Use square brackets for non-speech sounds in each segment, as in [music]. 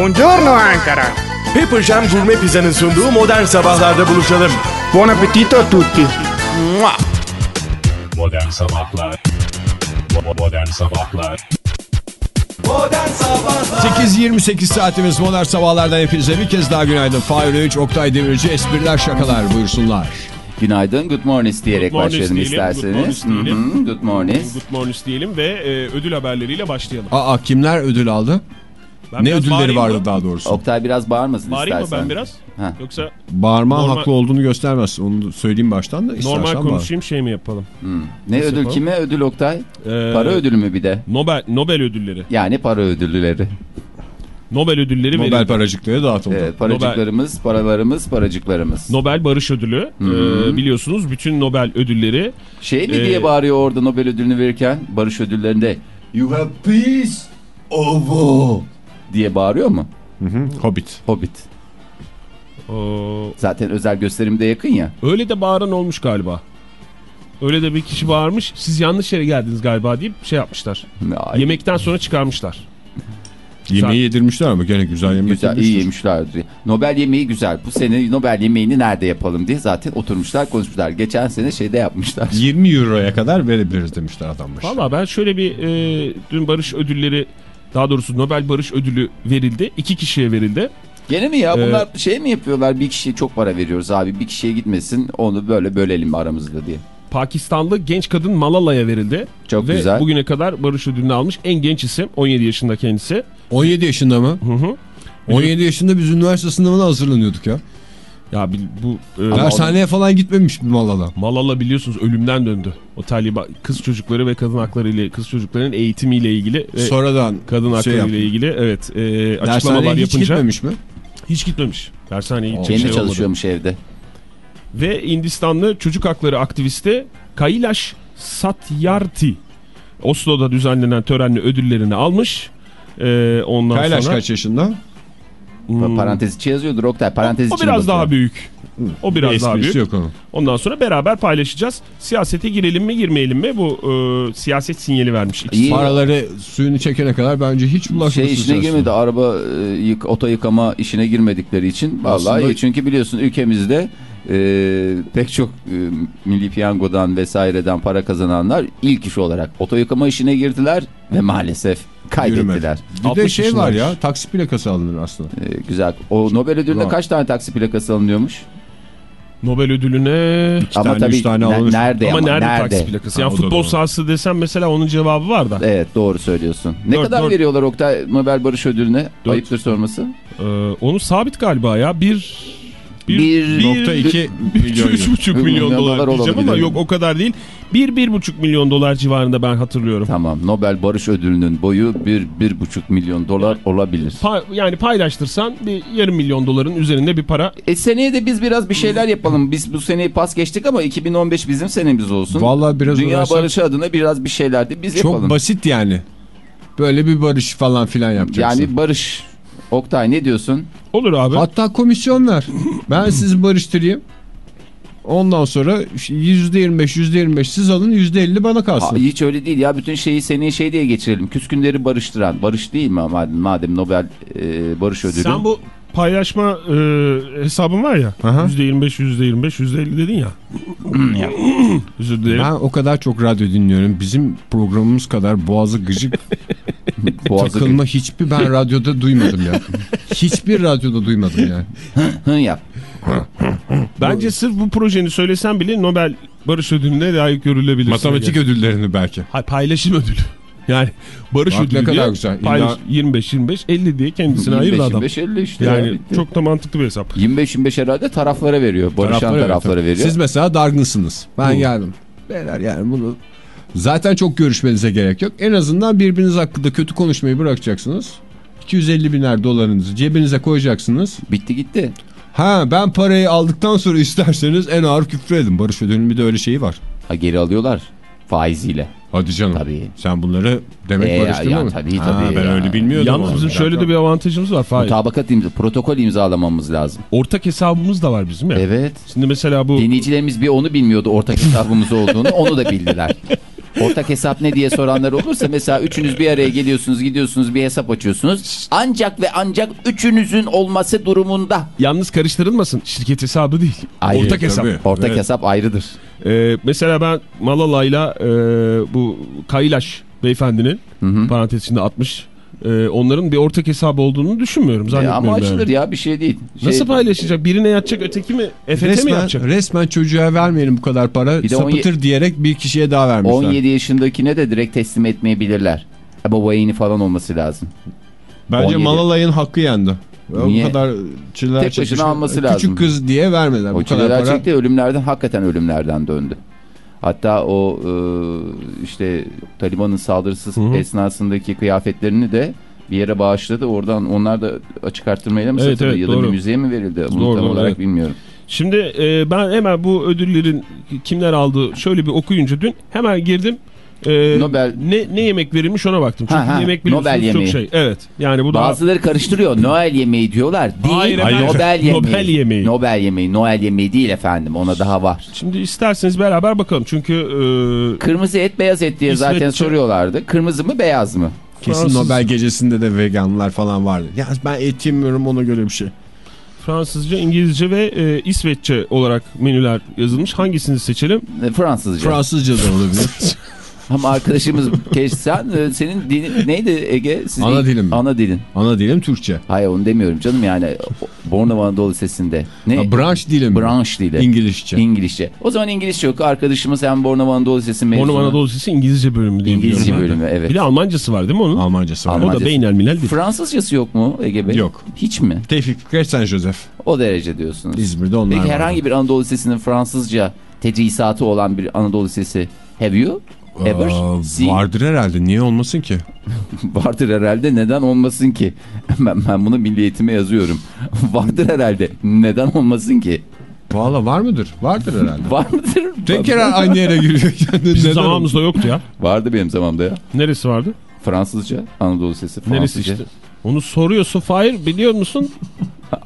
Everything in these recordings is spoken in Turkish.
Buongiorno Ankara. Pepper Jam Gourmet Pizza'nın sunduğu modern sabahlarda buluşalım. Buon appetito a tutti. Mua! Modern Sabahlar Modern Sabahlar 8.28 saatimiz modern sabahlardan hepinize bir kez daha günaydın. Fahir Öğünç, Oktay Demirci, espriler şakalar buyursunlar. Günaydın, good morning diyerek Good morning başlayalım diyelim, isterseniz. good morning Hı hı, Good morning. Good morning diyelim ve e, ödül haberleriyle başlayalım. Aa kimler ödül aldı? Ben ne ödülleri bağırayım vardı mı? daha doğrusu? Oktay biraz bağırmasın Bağırayım mı istersen. ben biraz? Ha. Yoksa Bağırman Normal- haklı olduğunu göstermez. Onu söyleyeyim baştan da istersen normal bağır. konuşayım şey mi yapalım? Hmm. Ne ödül yapalım? kime ödül Oktay? Ee, Para ödülü mü bir de? Nobel, Nobel ödülleri. Yani para ödülleri. Nobel ödülleri Nobel verildi. paracıkları dağıtıldı. Evet, paracıklarımız, paralarımız, paracıklarımız. Nobel Barış Ödülü. Ee, biliyorsunuz bütün Nobel ödülleri Şey mi Ee, diye bağırıyor orada Nobel ödülünü verirken barış ödüllerinde You have peace over diye bağırıyor mu? Hı hı, Hobbit. Hobbit. o, Zaten özel gösterimde yakın ya. öyle de bağıran olmuş galiba. Öyle de bir kişi bağırmış. Siz yanlış yere geldiniz galiba deyip şey yapmışlar. Ay, Yemekten sonra çıkarmışlar. Yemeği yedirmişler ama gene güzel yemek Güzel, iyi yemiştir. yemişlerdir. Nobel yemeği güzel. Bu sene Nobel yemeğini nerede yapalım diye zaten oturmuşlar konuşmuşlar. Geçen sene şeyde yapmışlar. 20 euroya kadar verebiliriz demişler adammış. Valla ben şöyle bir e, dün Barış Ödülleri daha doğrusu Nobel Barış Ödülü verildi. İki kişiye verildi. Gene mi ya Ee, bunlar şey mi yapıyorlar bir kişiye çok para veriyoruz abi bir kişiye gitmesin onu böyle bölelim aramızda diye. Pakistanlı genç kadın Malala'ya verildi. Çok Ve güzel. bugüne kadar Barış Ödülünü almış en genç isim 17 yaşında kendisi. 17 yaşında mı? Hı hı. 17 yaşında biz üniversite sınavına hazırlanıyorduk ya. Ya bu e, Dershaneye falan gitmemiş bir Malala. Malala biliyorsunuz ölümden döndü. O Taliban kız çocukları ve kadın hakları ile kız çocuklarının eğitimiyle ilgili ve Sonradan kadın hakları şey ile ilgili evet e, açıklamalar Dershaneye hiç yapınca gitmemiş mi? hiç gitmemiş. Dershaneye gidecek Kendi şey olmadı. çalışıyormuş evde. Ve Hindistanlı çocuk hakları aktivisti Kailash Satyarthi Oslo'da düzenlenen törenle ödüllerini almış. Ee, ondan Kaylaş sonra kaç yaşında? Hmm. Parantez içi yazıyordur Oktay parantez o içi biraz bakıyor. daha büyük. O biraz Bir daha büyük. yok onun. Ondan sonra beraber paylaşacağız. Siyasete girelim mi girmeyelim mi bu e, siyaset sinyali vermiş. İyi. Paraları suyunu çekene kadar bence hiç bulaşmasın. Şey işine girmedi araba e, yık, oto yıkama işine girmedikleri için vallahi Aslında- iyi. çünkü biliyorsun ülkemizde e, pek çok e, milli piyangodan vesaireden para kazananlar ilk iş olarak oto yıkama işine girdiler ve maalesef kaybettiler. Bir de 60 şey var ya taksi plakası alınır aslında. E, güzel. O Nobel ödülünde Var. kaç tane taksi plakası alınıyormuş? Nobel ödülüne ama tane, tabii üç tane ne- alınır. nerede ama, ama, nerede, nerede? taksi plakası? Ha, Yani futbol doğru. sahası desem mesela onun cevabı var da. Evet doğru söylüyorsun. Ne Dört- kadar dört- veriyorlar Oktay Nobel Barış Ödülü'ne? Dört. Ayıptır sorması. Ee, onu sabit galiba ya. Bir... Bir nokta iki bir- milyon milyon dolar dolar diyeceğim ama yok o kadar değil. Bir, bir buçuk milyon dolar civarında ben hatırlıyorum. Tamam Nobel Barış Ödülü'nün boyu bir, bir buçuk milyon dolar olabilir. Pa- yani paylaştırsan bir yarım milyon doların üzerinde bir para. E seneye de biz biraz bir şeyler yapalım. Biz bu seneyi pas geçtik ama 2015 bizim senemiz olsun. Vallahi biraz Dünya uğraşsak- barışı adına biraz bir şeyler de biz Çok yapalım. basit yani. Böyle bir barış falan filan yapacaksın. Yani barış. Oktay ne diyorsun? Olur abi. Hatta komisyon ver. Ben [laughs] sizi barıştırayım. Ondan sonra %25 %25 siz alın %50 bana Aa, kalsın. hiç öyle değil ya. Bütün şeyi seneye şey diye geçirelim. Küskünleri barıştıran. Barış değil mi madem, madem Nobel e, Barış Ödülü? Sen bu paylaşma e, hesabın var ya. Aha. %25, %25, %50 dedin ya. Özür dilerim. Ben o kadar çok radyo dinliyorum. Bizim programımız kadar boğazı gıcık [laughs] Boğazı takılma hiçbir ben [laughs] radyoda duymadım ya. Hiçbir radyoda duymadım yani. Hı yap. Bence sırf bu projeni söylesen bile Nobel Barış Ödülü'ne layık görülebilir. Matematik ödüllerini belki. Hayır, paylaşım ödülü. [laughs] Yani Barış Bak ne Ödülü kadar diye güzel. paylaş, İlla- 25, 25, 50 diye kendisine ayırdı adam. 25 50 işte. Yani ya, bitti. çok da mantıklı bir hesap. 25-25 herhalde taraflara veriyor. Barışan taraflara, evet. veriyor. Siz mesela dargınsınız. Ben geldim. Beyler yani bunu zaten çok görüşmenize gerek yok. En azından birbiriniz hakkında kötü konuşmayı bırakacaksınız. 250 biner dolarınızı cebinize koyacaksınız. Bitti gitti. Ha ben parayı aldıktan sonra isterseniz en ağır küfür edin. Barış ödülünün bir de öyle şeyi var. Ha, geri alıyorlar faiziyle. Hadi canım. Tabii. Sen bunları demek Ee, barıştırdın ya, mı? tabii, Ha, tabii ben ya. öyle bilmiyordum. Yalnız bizim şöyle de bir avantajımız var. Fahir. Mutabakat imza, protokol imzalamamız lazım. Ortak hesabımız da var bizim ya. Evet. Şimdi mesela bu Dinleyicilerimiz bir onu bilmiyordu ortak hesabımız olduğunu. Onu da bildiler. [laughs] Ortak hesap ne diye soranlar olursa mesela üçünüz bir araya geliyorsunuz gidiyorsunuz bir hesap açıyorsunuz. Ancak ve ancak üçünüzün olması durumunda. Yalnız karıştırılmasın. Şirket hesabı değil. Ayrı. Ortak hesap. Tabii. Ortak Evet. hesap ayrıdır. Ee, mesela ben Malala'yla e, bu Kaylaş beyefendinin parantez içinde 60 e, onların bir ortak hesabı olduğunu düşünmüyorum. E, Zannetmiyorum ama yani. açılır ya bir şey değil. Şey, Nasıl paylaşacak? Birine yatacak öteki mi? EFT mi Resmen, yapacak? resmen çocuğa vermeyelim bu kadar para. Bir sapıtır diyerek bir kişiye daha vermişler. 17 yaşındakine de direkt teslim etmeyebilirler. Ebeveyn'i falan olması lazım. Bence 17. Malalay'ın hakkı yendi. Niye? O kadar çileler Tek başına alması Küçük lazım. kız diye vermediler. O bu kadar para. çekti ölümlerden hakikaten ölümlerden döndü. Hatta o e, işte Taliban'ın saldırısı esnasındaki kıyafetlerini de bir yere bağışladı. Oradan onlar da açık arttırmayla mı Evet, satıldı evet, ya da doğru. bir müzeye mi verildi? Bunu Doğru, tam doğru, olarak evet. bilmiyorum. Şimdi e, ben hemen bu ödüllerin kimler aldığı şöyle bir okuyunca dün hemen girdim. E, Nobel- ne, ne yemek verilmiş ona baktım. Çünkü Ha, ha, yemek biliyorsunuz Nobel çok yemeği. şey. Evet. Yani bu da Bazıları karıştırıyor. Noel yemeği diyorlar. Değil. Hayır efendim. Nobel yemeği. Nobel yemeği. Nobel yemeği. Noel yemeği değil efendim. Ona daha var. Şimdi isterseniz beraber bakalım. Çünkü e, Kırmızı et beyaz et diye zaten İsveççe- soruyorlardı. Kırmızı mı beyaz mı? Kesin Fransız- Nobel gecesinde de veganlar falan vardı. Ya ben et yemiyorum ona göre bir şey. Fransızca, İngilizce ve e, İsveççe olarak menüler yazılmış. Hangisini seçelim? E, Fransızca. Fransızca da olabilir. [laughs] Ama arkadaşımız [laughs] Keşsan e, senin dinin neydi Ege? Sizin Ana dilim. Ana dilin. Ana dilim Türkçe. Hayır onu demiyorum canım yani Bornova Anadolu Lisesi'nde. Ne? Ha, branş dilim. mi? Branş dili. İngilizce. İngilizce. O zaman İngilizce yok. Arkadaşımız hem Bornova Anadolu Lisesi mezunu. Bornova Anadolu Lisesi İngilizce bölümü diye İngilizce ben bölümü, evet. Bir de Almancası var değil mi onun? Almancası var. Alman- O da Almancası. beynelmilel değil. Fransızcası yok mu Ege Bey? Yok. Hiç mi? Tevfik Saint Joseph. O derece diyorsunuz. İzmir'de onlar Peki herhangi bir Anadolu Lisesi'nin Fransızca tedrisatı olan bir Anadolu Lisesi have you? Ever? Aa, See? vardır herhalde. Niye olmasın ki? [laughs] Vardır herhalde neden olmasın ki? [laughs] Ben, ben bunu milli eğitime yazıyorum. [laughs] Vardır herhalde neden olmasın ki? Valla var mıdır? Vardır herhalde. Var mıdır? Tek kere aynı yere giriyor. Bizim zamanımızda yoktu ya. Vardı benim zamanımda ya. Neresi vardı? Fransızca, Anadolu Lisesi Fransızca. Neresi işte? Onu soruyorsun Fahir biliyor musun?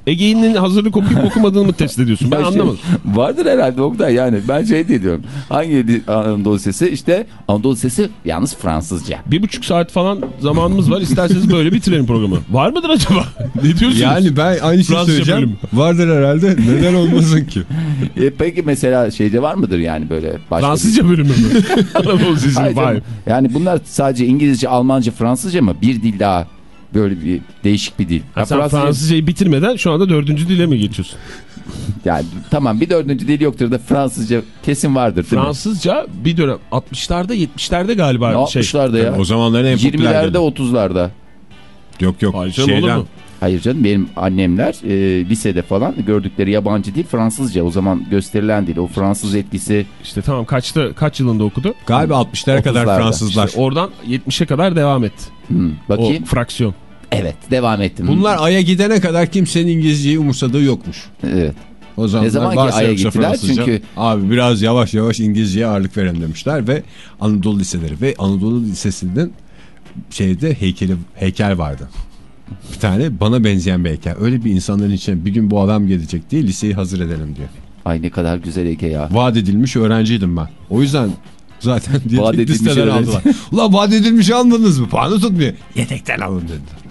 Ege'nin hazırlık okuyup okumadığını mı test ediyorsun? Ben şey, anlamadım. vardır herhalde Oktay yani. Ben şey diyorum. Hangi Anadolu Lisesi? İşte Anadolu Lisesi yalnız Fransızca. Bir buçuk saat falan zamanımız var. İsterseniz böyle bitirelim programı. Var mıdır acaba? [laughs] ne diyorsunuz? Yani ben aynı şeyi Fransızca söyleyeceğim. bölümü. Vardır herhalde. Neden olmasın ki? [laughs] E, peki mesela şeyde var mıdır yani böyle başka Fransızca bölümü mü? [laughs] Anadolu. Hayır canım. Yani bunlar sadece İngilizce, Almanca, Fransızca mı? Bir dil daha böyle bir değişik bir dil. Ha, Ya sen Fransızca- Fransızcayı bitirmeden şu anda dördüncü dile mi geçiyorsun? [laughs] Yani tamam bir dördüncü dil yoktur da Fransızca kesin vardır? Fransızca bir dönem 60'larda 70'lerde galiba Ne şey. yapmışlardı ya? O zamanların en popüler 20'lerde dili. 30'larda. Yok yok. Hayır canım, olur Şeyden. mu? Hayır canım benim annemler e, lisede falan gördükleri yabancı dil Fransızca. O zaman gösterilen dil. O Fransız etkisi İşte tamam kaçta kaç yılında okudu? Galiba 60'lara kadar 30'larda. Fransızlar. İşte oradan 70'e kadar devam etti. Hmm, bakayım. O fraksiyon. Evet devam ettim. Bunlar Ay'a gidene kadar kimsenin İngilizceyi umursadığı yokmuş. Evet. O zaman Ne zaman ki Ay'a gittiler? Çünkü- Abi biraz yavaş yavaş İngilizceye ağırlık verelim demişler ve Anadolu liseleri ve Anadolu Lisesi'nin şeyde heykeli heykel vardı. Bir tane bana benzeyen bir heykel. Öyle bir insanların içine bir gün bu adam gelecek diye liseyi hazır edelim diyor. Ay ne kadar güzel Ege ya. Vaat edilmiş öğrenciydim ben. O yüzden zaten Vaat edilmiş aldılar. Ulan vaat edilmiş almadınız mı? Puanı tutmuyor. Yedekten alın dediler.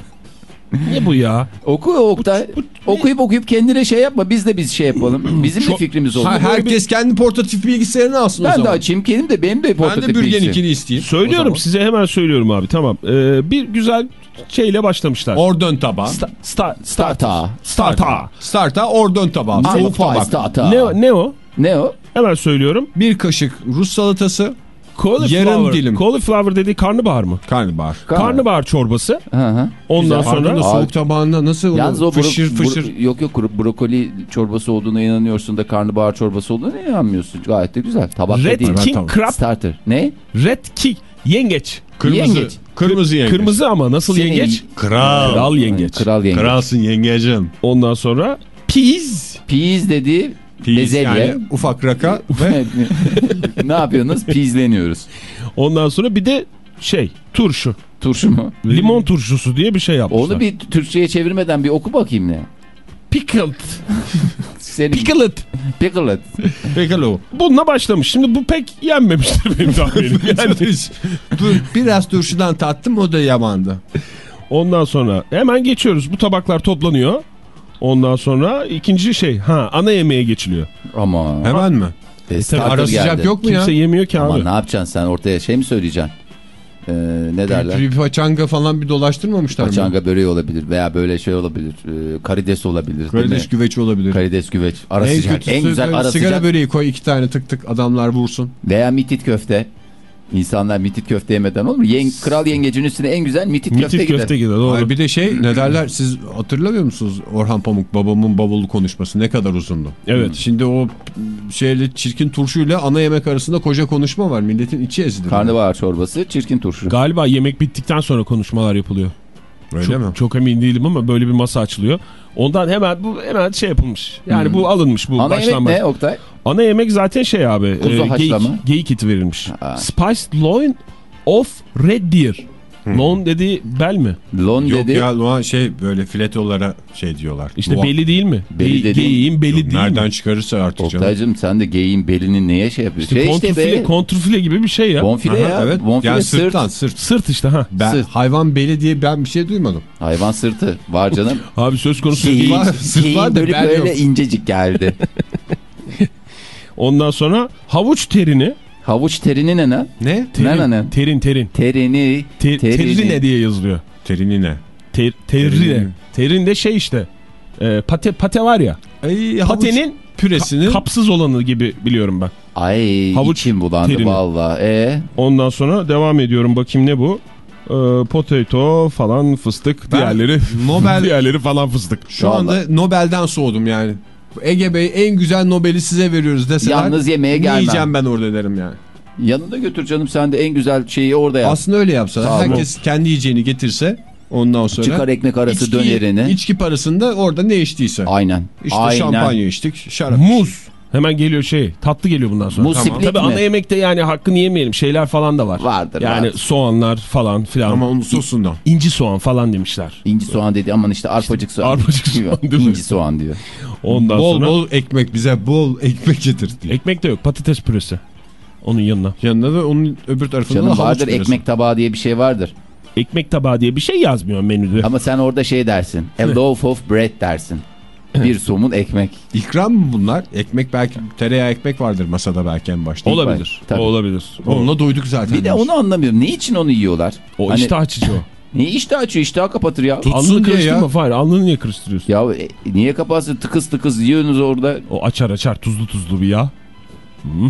Ne bu ya? Oku Oktay. Okuyup okuyup kendine şey yapma. Biz de biz şey yapalım. [clears throat] Bizim de fikrimiz olsun. Ha, herkes kendi portatif bilgisayarını alsın o ben de zaman. açayım kendim de benim de Ben portatif de bürgen bilgisayar. ikini isteyeyim. Söylüyorum zaman. size hemen söylüyorum abi tamam. Ee, bir güzel şeyle başlamışlar. Ordön tabağı. Sta- sta- Starta. Starta. Starta ordön tabağı. Ne, ne o? Ne o? Hemen söylüyorum. Bir kaşık Rus salatası. Cauliflower. Yarım dilim. Cauliflower dediği karnabahar mı? Karnabahar. Karnabahar çorbası. Hı hı. Ondan Güzel. sonra Pardon da soğuk tabağında nasıl Yalnız o fışır fışır. yok yok bro- brokoli çorbası olduğuna inanıyorsun da karnabahar çorbası olduğuna inanmıyorsun. Gayet de güzel. Tabakta Red değil. King tamam. Crab. Starter. Ne? Red King. Yengeç. Kırmızı. Yengeç. Kırmızı yengeç. Kırmızı ama nasıl Senin- yengeç? Kral. Kral yengeç. Kral yengeç. Kralsın yengecim. Ondan sonra peas. Peas dediği Peas bezelye. yani ufak raka ve [laughs] ne yapıyorsunuz? Peasleniyoruz. Ondan sonra bir de şey turşu. Turşu mu? Limon turşusu diye bir şey yapmışlar. Onu bir Türkçe'ye çevirmeden bir oku bakayım ne? Pickled. Senin Pickled. Pickle it. Pekala o. Bununla başlamış. Şimdi bu pek yenmemiştir benim tahminim. [laughs] Yani Dur, biraz turşudan tattım o da yamandı. ondan sonra hemen geçiyoruz. Bu tabaklar toplanıyor. Ondan sonra ikinci şey ha ana yemeğe geçiliyor. Ama Hemen mi? e, starter Ara sıcak yok mu ya? Kimse yemiyor ki Ama abi. ne yapacaksın sen ortaya şey mi söyleyeceksin? Ee, ne derler? Bir paçanga falan bir dolaştırmamışlar mı? Paçanga böreği olabilir veya böyle şey olabilir. Ee, karides olabilir. Karides güveç olabilir. Karides güveç. Ara en sıcak. En güzel ara sigara sıcak. böreği koy iki tane tık tık adamlar vursun. Veya mitit köfte. İnsanlar mitit köfte yemeden olur mu? Yen, kral yengecin üstüne en güzel mitit, köfte Mitik gider. köfte gider. Doğru. Hayır, bir de şey ne derler siz hatırlamıyor musunuz Orhan Pamuk babamın bavulu konuşması ne kadar uzundu. Evet. Şimdi o şeyle çirkin turşuyla ana yemek arasında koca konuşma var milletin içi ezilir. Karnabahar çorbası, çirkin turşu. Galiba yemek bittikten sonra konuşmalar yapılıyor. Öyle çok, mi? Çok emin değilim ama böyle bir masa açılıyor. Ondan hemen bu hemen şey yapılmış. Yani Hmm. bu alınmış bu Ana yemek baştan baş- ne Oktay? Ana yemek zaten şey abi. Kuzu geyik, haşlama. geyik eti verilmiş. Ha. Spiced loin of red deer. Loin dediği bel mi? Lon Yok dedi. ya Luan şey böyle filetolara şey diyorlar. İşte Luan- belli değil mi? Belli Ge- dediğin- Geyiğin belli değil Nereden mi? çıkarırsa artık canım. Oktay'cım sen de geyiğin belinin neye şey yapıyorsun? İşte şey işte kontrfile, be. kontrfile gibi bir şey ya. Bonfile Aha, ya. evet. Bonfile yani sırt. sırttan sırt. Sırt işte ha. Ben Sırt. hayvan beli diye ben bir şey duymadım. Hayvan sırtı. Var canım. Abi söz konusu Geyiğin, geyik. var, sırt geyiğin var da böyle, böyle yok. incecik geldi. [laughs] Ondan sonra havuç terini. Havuç terini ne lan? Ne? Terin, Ne, ne, ne? terin, terin. Terini. Ter, Terini. terine diye yazılıyor. Terini ne? Ter, terine. Terini. Terin de şey işte. E, pate, pate var ya. Ay, Patenin püresini kapsız olanı gibi biliyorum ben. Ay Havuç içim bulandı terini. valla. E Ondan sonra devam ediyorum. Bakayım ne bu? Ee, potato falan fıstık. Ben diğerleri Nobel- [laughs] diğerleri falan fıstık. şu anda Nobel'den soğudum yani. Ege Bey en güzel Nobel'i size veriyoruz deseler. Yalnız yemeğe gelmem. yiyeceğim ben orada derim yani. yanında götür canım sen de en güzel şeyi orada yap. Aslında öyle ol. Herkes kendi yiyeceğini getirse ondan sonra. Çıkar ekmek arası içki- dönerini. İçki parasında orada ne içtiyse. Aynen. İşte Aynen. şampanya içtik, şarap. Muz. Hemen geliyor şey. Tatlı geliyor bundan sonra. Muz split Tabii mi? ana yemekte yani hakkını yemeyelim. Şeyler falan da var. Vardır, Yani vardır. soğanlar falan filan. Ama onun sosundan. İnci soğan falan demişler. İnci soğan dedi aman işte arpacık soğan. arpacık soğan değil mi? İnci soğan diyor. Ondan bol sonra bol ekmek bize bol ekmek getir diye. ekmek de yok. Patates püresi. Onun yanına. Yanında da onun öbür tarafında Canım da havuç vardır püresi. ekmek tabağı diye bir şey vardır. Ekmek tabağı diye bir şey yazmıyor menüde. Ama sen orada şey dersin. A loaf of bread dersin. Bir somun ekmek. İkram mı bunlar? Ekmek belki tereyağı ekmek vardır masada belki en başta. olabilir. Tabii. O olabilir. Onunla doyduk zaten. Bir de onu anlamıyorum. Ne için onu yiyorlar? o Hani- iştah açıcı o. [laughs] Ne iştah açıyor iştah kapatır ya. Tutsun Alnını karıştırma ya. Fahir. Alnını niye karıştırıyorsun? Ya e, niye kapatsın tıkız tıkız yiyorsunuz orada. O açar açar tuzlu tuzlu bir yağ. Hmm.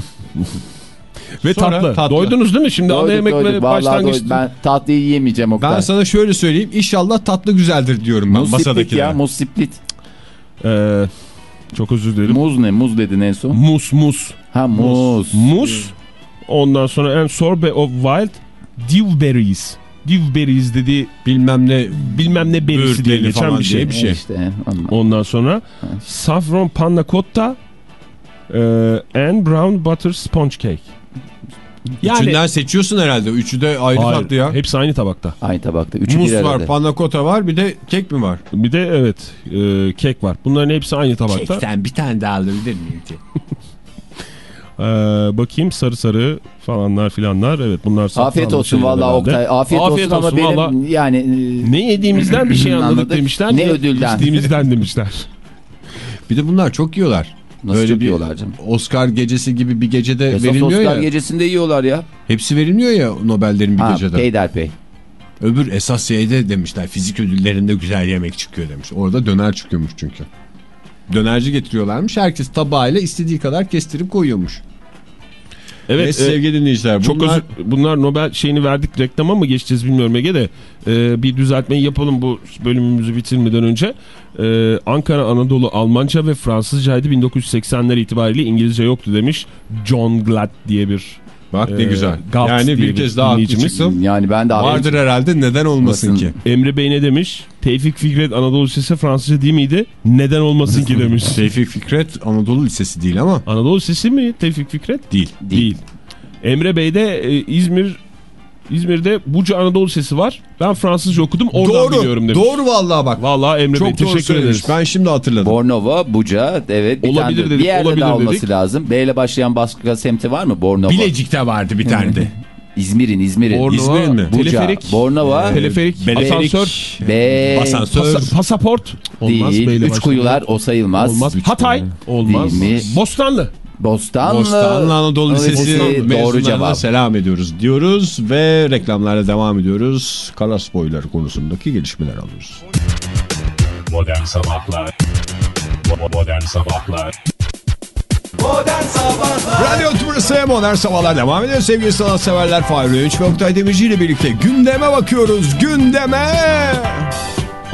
Ve Sonra tatlı. tatlı. Doydunuz değil mi? Şimdi ana Doyduk, yemekle doyduk. Vallahi başlangıç. doyduk. Ben tatlıyı yiyemeyeceğim o Ben sana şöyle söyleyeyim. İnşallah tatlı güzeldir diyorum ben Muz split masadakilere. ya muz split. Ee, çok özür dilerim. Muz ne? Muz dedin en son. Mus mus. Ha muz. Mus. Ondan sonra en sorbe of wild dewberries. Dewberries dediği Bilmem ne bilmem ne berisi diye geçen falan bir şey. bir şey. İşte ondan. Ondan sonra saffron panna cotta e, and brown butter sponge cake. Yani Üçünden seçiyorsun herhalde. Üçü de ayrı Hayır, tatlı ya. hepsi aynı tabakta. Aynı tabakta. Üçü Muz bir arada. var, panna cotta var, bir de kek mi var? Bir de evet e, kek var. Bunların hepsi aynı tabakta. bir tane daha alabilir miyim ki? Ee, [laughs] bakayım sarı sarı falanlar filanlar. Evet bunlar Afiyet olsun herhalde. Oktay. Afiyet, Afiyet olsun, olsun ama benim vallahi. yani e, Ne yediğimizden bir şey [laughs] anladık, Anladık. demişler. Ne ödülden? İçtiğimizden demişler. Bir de bunlar çok yiyorlar. Nasıl Böyle bir canım. Oscar gecesi gibi bir gecede Esas verilmiyor Oscar ya. gecesinde yiyorlar ya. Hepsi verilmiyor ya Nobel'lerin bir Ha, gecede. peyderpey. Öbür esas şeyde demişler fizik ödüllerinde güzel yemek çıkıyor demiş. Orada döner çıkıyormuş çünkü. Dönerci getiriyorlarmış. Herkes tabağıyla istediği kadar kestirip koyuyormuş. Evet. Evet e, sevgili dinleyiciler. çok bunlar... özür, bunlar Nobel şeyini verdik reklama mı geçeceğiz bilmiyorum Ege de e, bir düzeltmeyi yapalım bu bölümümüzü bitirmeden önce. E, Ankara Anadolu Almanca ve Fransızcaydı 1980'ler itibariyle İngilizce yoktu demiş John Glad diye bir Bak ne e, güzel. Galt Yani bir kez daha çıktım. Yani ben de Vardır herhalde neden olmasın ki? Emre Bey ne demiş? Tevfik Fikret Anadolu Lisesi Fransızca değil miydi? Neden olmasın ki demiş. [laughs] Tevfik Fikret Anadolu Lisesi değil ama Anadolu Lisesi mi Tevfik Fikret? değil. Değil. Emre Bey de e, İzmir İzmir'de Buca Anadolu Sesi var. Ben Fransızca okudum oradan doğru. biliyorum demiş. Doğru vallahi bak. Vallahi Emre Bey Çok doğru teşekkür söylemiş. ederiz. Ben şimdi hatırladım. Bornova, Buca, evet. Bir Olabilir tane de- dedik, Bir yerde olabilir daha olması dedik. lazım. B ile başlayan başka semti var mı? Bornova. Bilecik'te vardı bir tane de. İzmir'in, İzmir'in. Bornova, İzmir'in mi? Buca, Teleferik, Bornova, teleferik, Beleferik. asansör, B Asansör. pasa- pasaport. Olmaz. değil. Üç kuyular o sayılmaz. Olmaz. Hatay. Olmaz. Değil mi? Bostanlı. Bostanlı. Bostanlı Anadolu Lisesi doğru cevap. selam ediyoruz diyoruz ve reklamlarla devam ediyoruz. Kalas boyları konusundaki gelişmeler alıyoruz. Modern Sabahlar Bo- Modern Sabahlar Radyo Tümrüt'ü Modern Sabahlar devam ediyor sevgili sanatseverler. Fahri Öğünç ve Oktay Demirci ile birlikte gündeme bakıyoruz. Gündeme!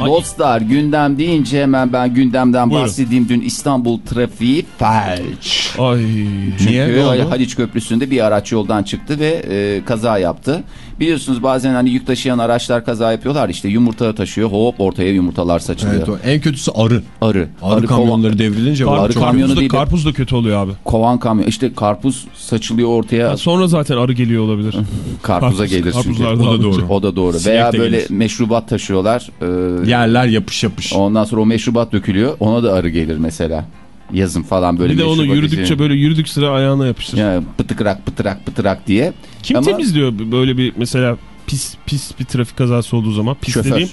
Dostlar gündem deyince hemen ben gündemden Buyurun. bahsedeyim. Dün İstanbul trafiği felç. Ay. Niye? Çünkü oldu? Haliç Köprüsü'nde bir araç yoldan çıktı ve e, kaza yaptı. Biliyorsunuz bazen hani yük taşıyan araçlar kaza yapıyorlar işte yumurta taşıyor hop ortaya yumurtalar saçılıyor. Evet, o en kötüsü arı. Arı. Arı, kamyonları devrilince Kar, var. Arı kamyonu karpuz, da, değil de- karpuz da kötü oluyor abi. Kovan kamyon işte karpuz saçılıyor ortaya Ya sonra zaten arı geliyor olabilir. [laughs] karpuza Karpuz- gelir çünkü. O da doğru. O da doğru. Sinek Veya böyle gelir. meşrubat taşıyorlar. Ee, Yerler yapış yapış. ondan sonra o meşrubat dökülüyor. Ona da arı gelir mesela. Yazın falan böyle Bir de onu yürüdükçe içi- böyle yürüdük sıra ayağına yapıştır. Yani pıtıkırak pıtırak pıtırak diye. Kim Ama- temizliyor böyle bir mesela pis pis bir trafik kazası olduğu zaman pis Şoför. dediğim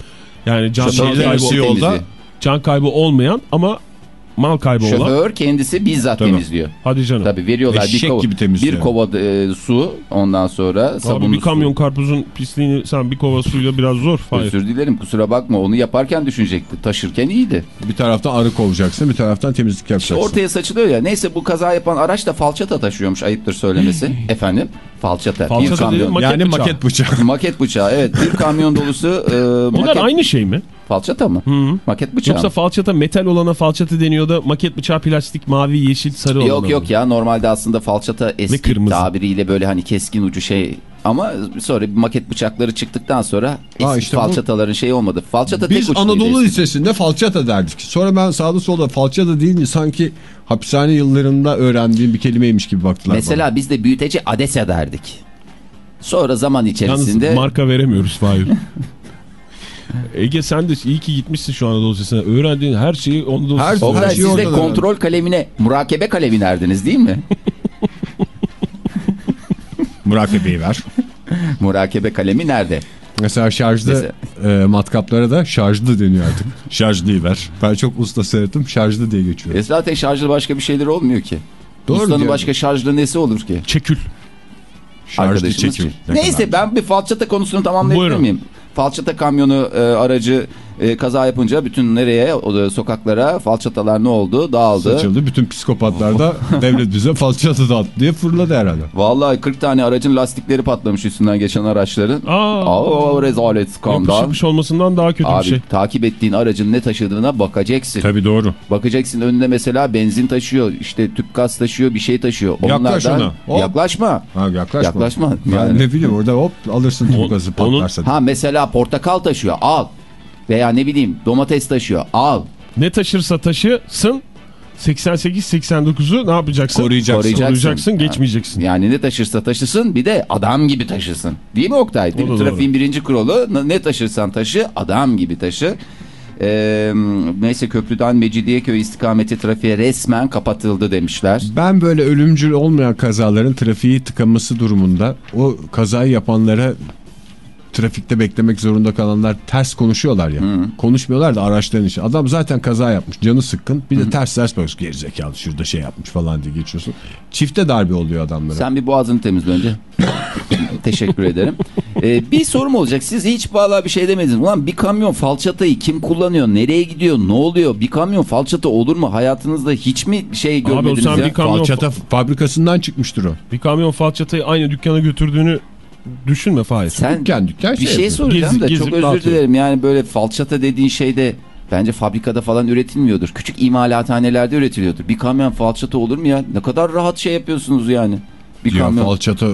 yani can, Şoför kaybı, yolda- can kaybı olmayan ama mal kaybı olan. Şoför kendisi bizzat Tabii. temizliyor. Hadi canım. Tabii veriyorlar bir Eşek kova, gibi temizliyor. bir kova e, su ondan sonra Abi sabunlu bir kamyon su. karpuzun pisliğini sen bir kova suyla biraz zor. Hayır. Özür dilerim kusura bakma onu yaparken düşünecekti. Taşırken iyiydi. Bir taraftan arı kovacaksın bir taraftan temizlik İşte yapacaksın. ortaya saçılıyor ya. Neyse bu kaza yapan araç da falçata taşıyormuş ayıptır söylemesi. [laughs] Efendim falçata. bir Falçata kamyon. dediğin maket yani bıçağı. maket bıçağı. [laughs] Maket bıçağı evet. Bir kamyon dolusu e, Onlar maket... aynı şey mi? Falçata mı? Hı. Maket bıçağı Yoksa mı? falçata metal olana falçata deniyor da maket bıçağı plastik mavi yeşil sarı olana Yok mı? yok ya normalde aslında falçata eski tabiriyle böyle hani keskin ucu şey ama sonra bir maket bıçakları çıktıktan sonra Ha, işte bu- falçataların şey olmadı. Falçata tek Biz uçluydu Anadolu. Lisesi'nde falçata derdik. Sonra ben sağda solda falçata deyince sanki hapishane yıllarında öğrendiğim bir kelimeymiş gibi baktılar Mesela biz de büyüteci adese derdik. Sonra zaman Yalnız içerisinde marka veremiyoruz Fahir. [laughs] Ege sen de iyi ki gitmişsin şu Anadolu Lisesi'ne. Öğrendiğin her şeyi Anadolu Lisesi'ne- her şey siz de kontrol kalemine murakebe kalemi derdiniz değil mi? [laughs] Murakabeyi ver. [laughs] murakebe kalemi nerede? Mesela şarjda e, matkaplara da şarjlı deniyor artık. [laughs] Şarjlıyı ver. Ben çok usta seyrettim. Şarjlı diye geçiyor. E zaten şarjlı başka bir şeyler olmuyor ki. Doğru Ustanın diyor. başka şarjlı nesi olur ki? Çekül. Şarjlı. Ne Neyse ben bir falçata konusunu tamamlayabilir miyim? Falçata kamyonu e, aracı e, kaza yapınca bütün nereye o, sokaklara falçatalar ne oldu? Dağıldı. Saçıldı. Bütün psikopatlar da [laughs] devlet bize falçata dağıttı diye fırladı herhalde. Vallahi 40 tane aracın lastikleri patlamış üstünden geçen araçların. Aa, Aa rezalet skandal. yapış olmasından daha kötü Abi bir şey. takip ettiğin aracın ne taşıdığına bakacaksın. Tabii doğru. Bakacaksın önünde mesela benzin taşıyor, işte tüp gaz taşıyor, bir şey taşıyor. Yaklaş Onlardan- ona. Hop. Yaklaşma. Ha, yaklaşma. Yaklaşma. Ben Yani. ne bileyim orada hop alırsın bu gazı patlarsa. Ha mesela portakal taşıyor, al. Veya ne bileyim domates taşıyor, al. Ne taşırsa taşısın 88-89'u ne yapacaksın? Koruyacaksın. Koruyacaksın. Koruyacaksın, geçmeyeceksin. Yani ne taşırsa taşısın bir de adam gibi taşısın. Değil mi Oktay? Değil mi? doğru. Trafiğin birinci kuralı ne taşırsan taşı adam gibi taşı. Ee, neyse köprüden Mecidiyeköy istikameti trafiğe resmen kapatıldı demişler. Ben böyle ölümcül olmayan kazaların trafiği tıkaması durumunda o kazayı yapanlara trafikte beklemek zorunda kalanlar ters konuşuyorlar ya. Konuşmuyorlar da araçların işi. Adam zaten kaza yapmış canı sıkkın bir de ters ters bakıyorsun gerizekalı şurada şey yapmış falan diye geçiyorsun. Çifte darbe oluyor adamlara. Sen bir boğazını temizle önce. [laughs] Teşekkür ederim. Ee, bir sorum olacak. Siz hiç valla bir şey demediniz. Ulan bir kamyon falçatayı kim kullanıyor? Nereye gidiyor? Ne oluyor? Bir kamyon falçata olur mu? Hayatınızda hiç mi şey o görmediniz sen ya? bir kamyon- Falçata fabrikasından çıkmıştır o. Bir kamyon falçatayı aynı dükkana götürdüğünü düşünme Fahir. Sen Dükkan dükkan bir şey şey soracağım Gezip- da gezip çok özür dağıtıyor. dilerim. Yani böyle falçata dediğin şeyde bence fabrikada falan üretilmiyordur. Küçük imalathanelerde üretiliyordur. Bir kamyon falçata olur mu ya? Ne kadar rahat şey yapıyorsunuz yani. Bir Ya kamyon. falçata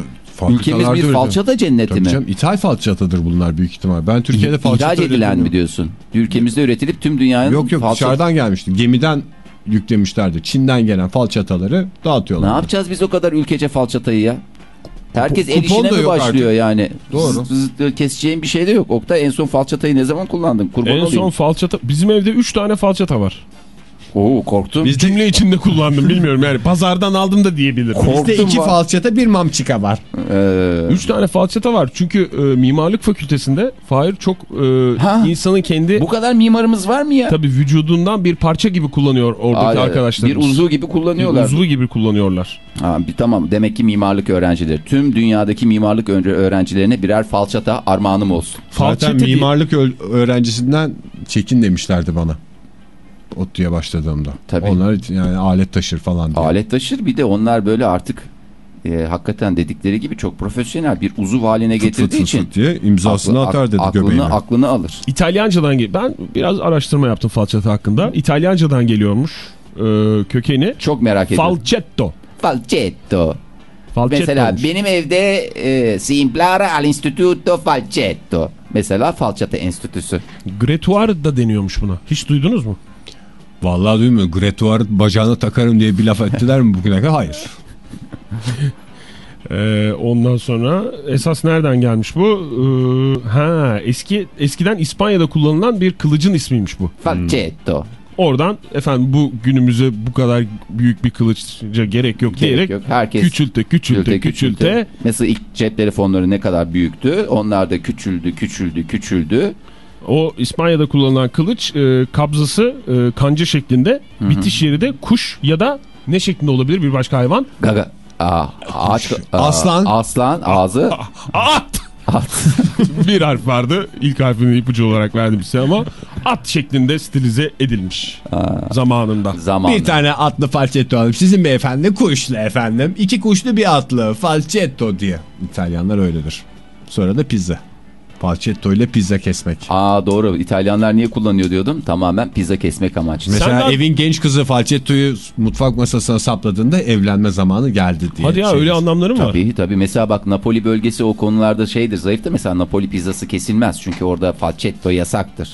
Ülkemiz bir falçata cenneti Tabii mi? canım, İthal falçatadır bunlar büyük ihtimal. Ben Türkiye'de falçata İhraç edilen mi diyorsun? Ülkemizde üretilip tüm dünyanın Yok yok falçata- dışarıdan gelmişti. Gemiden yüklemişlerdi. Çin'den gelen falçataları Ne dağıtıyorlar. yapacağız biz o kadar ülkece falçatayı ya? Herkes el işine mi başlıyor yani? Doğru. Zıt keseceğin bir şey de yok. Oktay en son falçatayı ne zaman kullandın? Kurban En olayım. son falçata. Bizim evde 3 tane falçata var. Oo korktum. Bizde, Cümle içinde kullandım bilmiyorum yani. Pazardan aldım da diyebilirim. bizde korktum iki var. falçata bir mamçika var. Ee, 3 tane falçata var. Çünkü e, mimarlık fakültesinde Fahir çok e, Ha. insanın kendi bu kadar mimarımız var mı ya? tabii vücudundan bir parça gibi kullanıyor oradaki arkadaşlarımız. Bir uzvu gibi Bir kullanıyorlar. uzvu gibi kullanıyorlar. Ha, bir, tamam demek ki mimarlık öğrencileri. Tüm dünyadaki mimarlık öğrencilerine birer falçata armağanım olsun. Falçata Zaten mimarlık öğrencisinden çekin demişlerdi bana. ODTÜ'ye başladığımda. Tabii. Onlar yani alet taşır falan diye. Alet taşır bir de onlar böyle artık e, hakikaten dedikleri gibi çok profesyonel bir uzuv haline getirdiği fıt fıt için fıt diye imzasını aklı- atar dedi aklını, göbeğine. aklını alır. İtalyancadan gel. Ben biraz araştırma yaptım falçata hakkında. İtalyancadan geliyormuş e, kökeni. Çok merak ediyorum. Falcetto. Falcetto. Falcetto Mesela olmuş. benim evde e, si implora all'istituto falcetto. Mesela falçata enstitüsü. Gretuar da deniyormuş buna. Hiç duydunuz mu? Vallahi duymuyor. Gretuar'ı bacağına takarım diye bir laf ettiler mi bugüne kadar? Hayır. [laughs] Ee, ondan sonra esas nereden gelmiş bu? Ee, ha eski eskiden İspanya'da kullanılan bir kılıcın ismiymiş bu. Falcetto. Oradan efendim bu günümüze bu kadar büyük bir kılıçça gerek yok Gerek diyerek yok. Herkes küçülte küçülte küçülte, Mesela ilk cep telefonları ne kadar büyüktü. Onlar da küçüldü, küçüldü, küçüldü. O İspanya'da kullanılan kılıç e, kabzası e, kanca şeklinde bitiş yeri de kuş ya da ne şeklinde olabilir bir başka hayvan? Gaga. Aa, ağaç, aa, Aslan. Aslan ağzı. [laughs] At! At. [laughs] bir harf vardı. İlk harfini ipucu olarak verdim size ama at şeklinde stilize edilmiş zamanında. Zaman. Bir tane atlı falsetto alayım. Sizin beyefendi kuşlu efendim. İki kuşlu bir atlı falsetto diye. İtalyanlar öyledir. Sonra da pizza. Falsetto ile pizza kesmek. Aa doğru. İtalyanlar niye kullanıyor diyordum. Tamamen pizza kesmek amaçlı. Mesela daha- evin genç kızı falsettoyu mutfak masasına sapladığında evlenme zamanı geldi diye. Hadi ya şey- öyle anlamları mı var? Tabii tabii. Mesela bak Napoli bölgesi o konularda şeydir zayıf da mesela Napoli pizzası kesilmez. Çünkü orada falcetto yasaktır.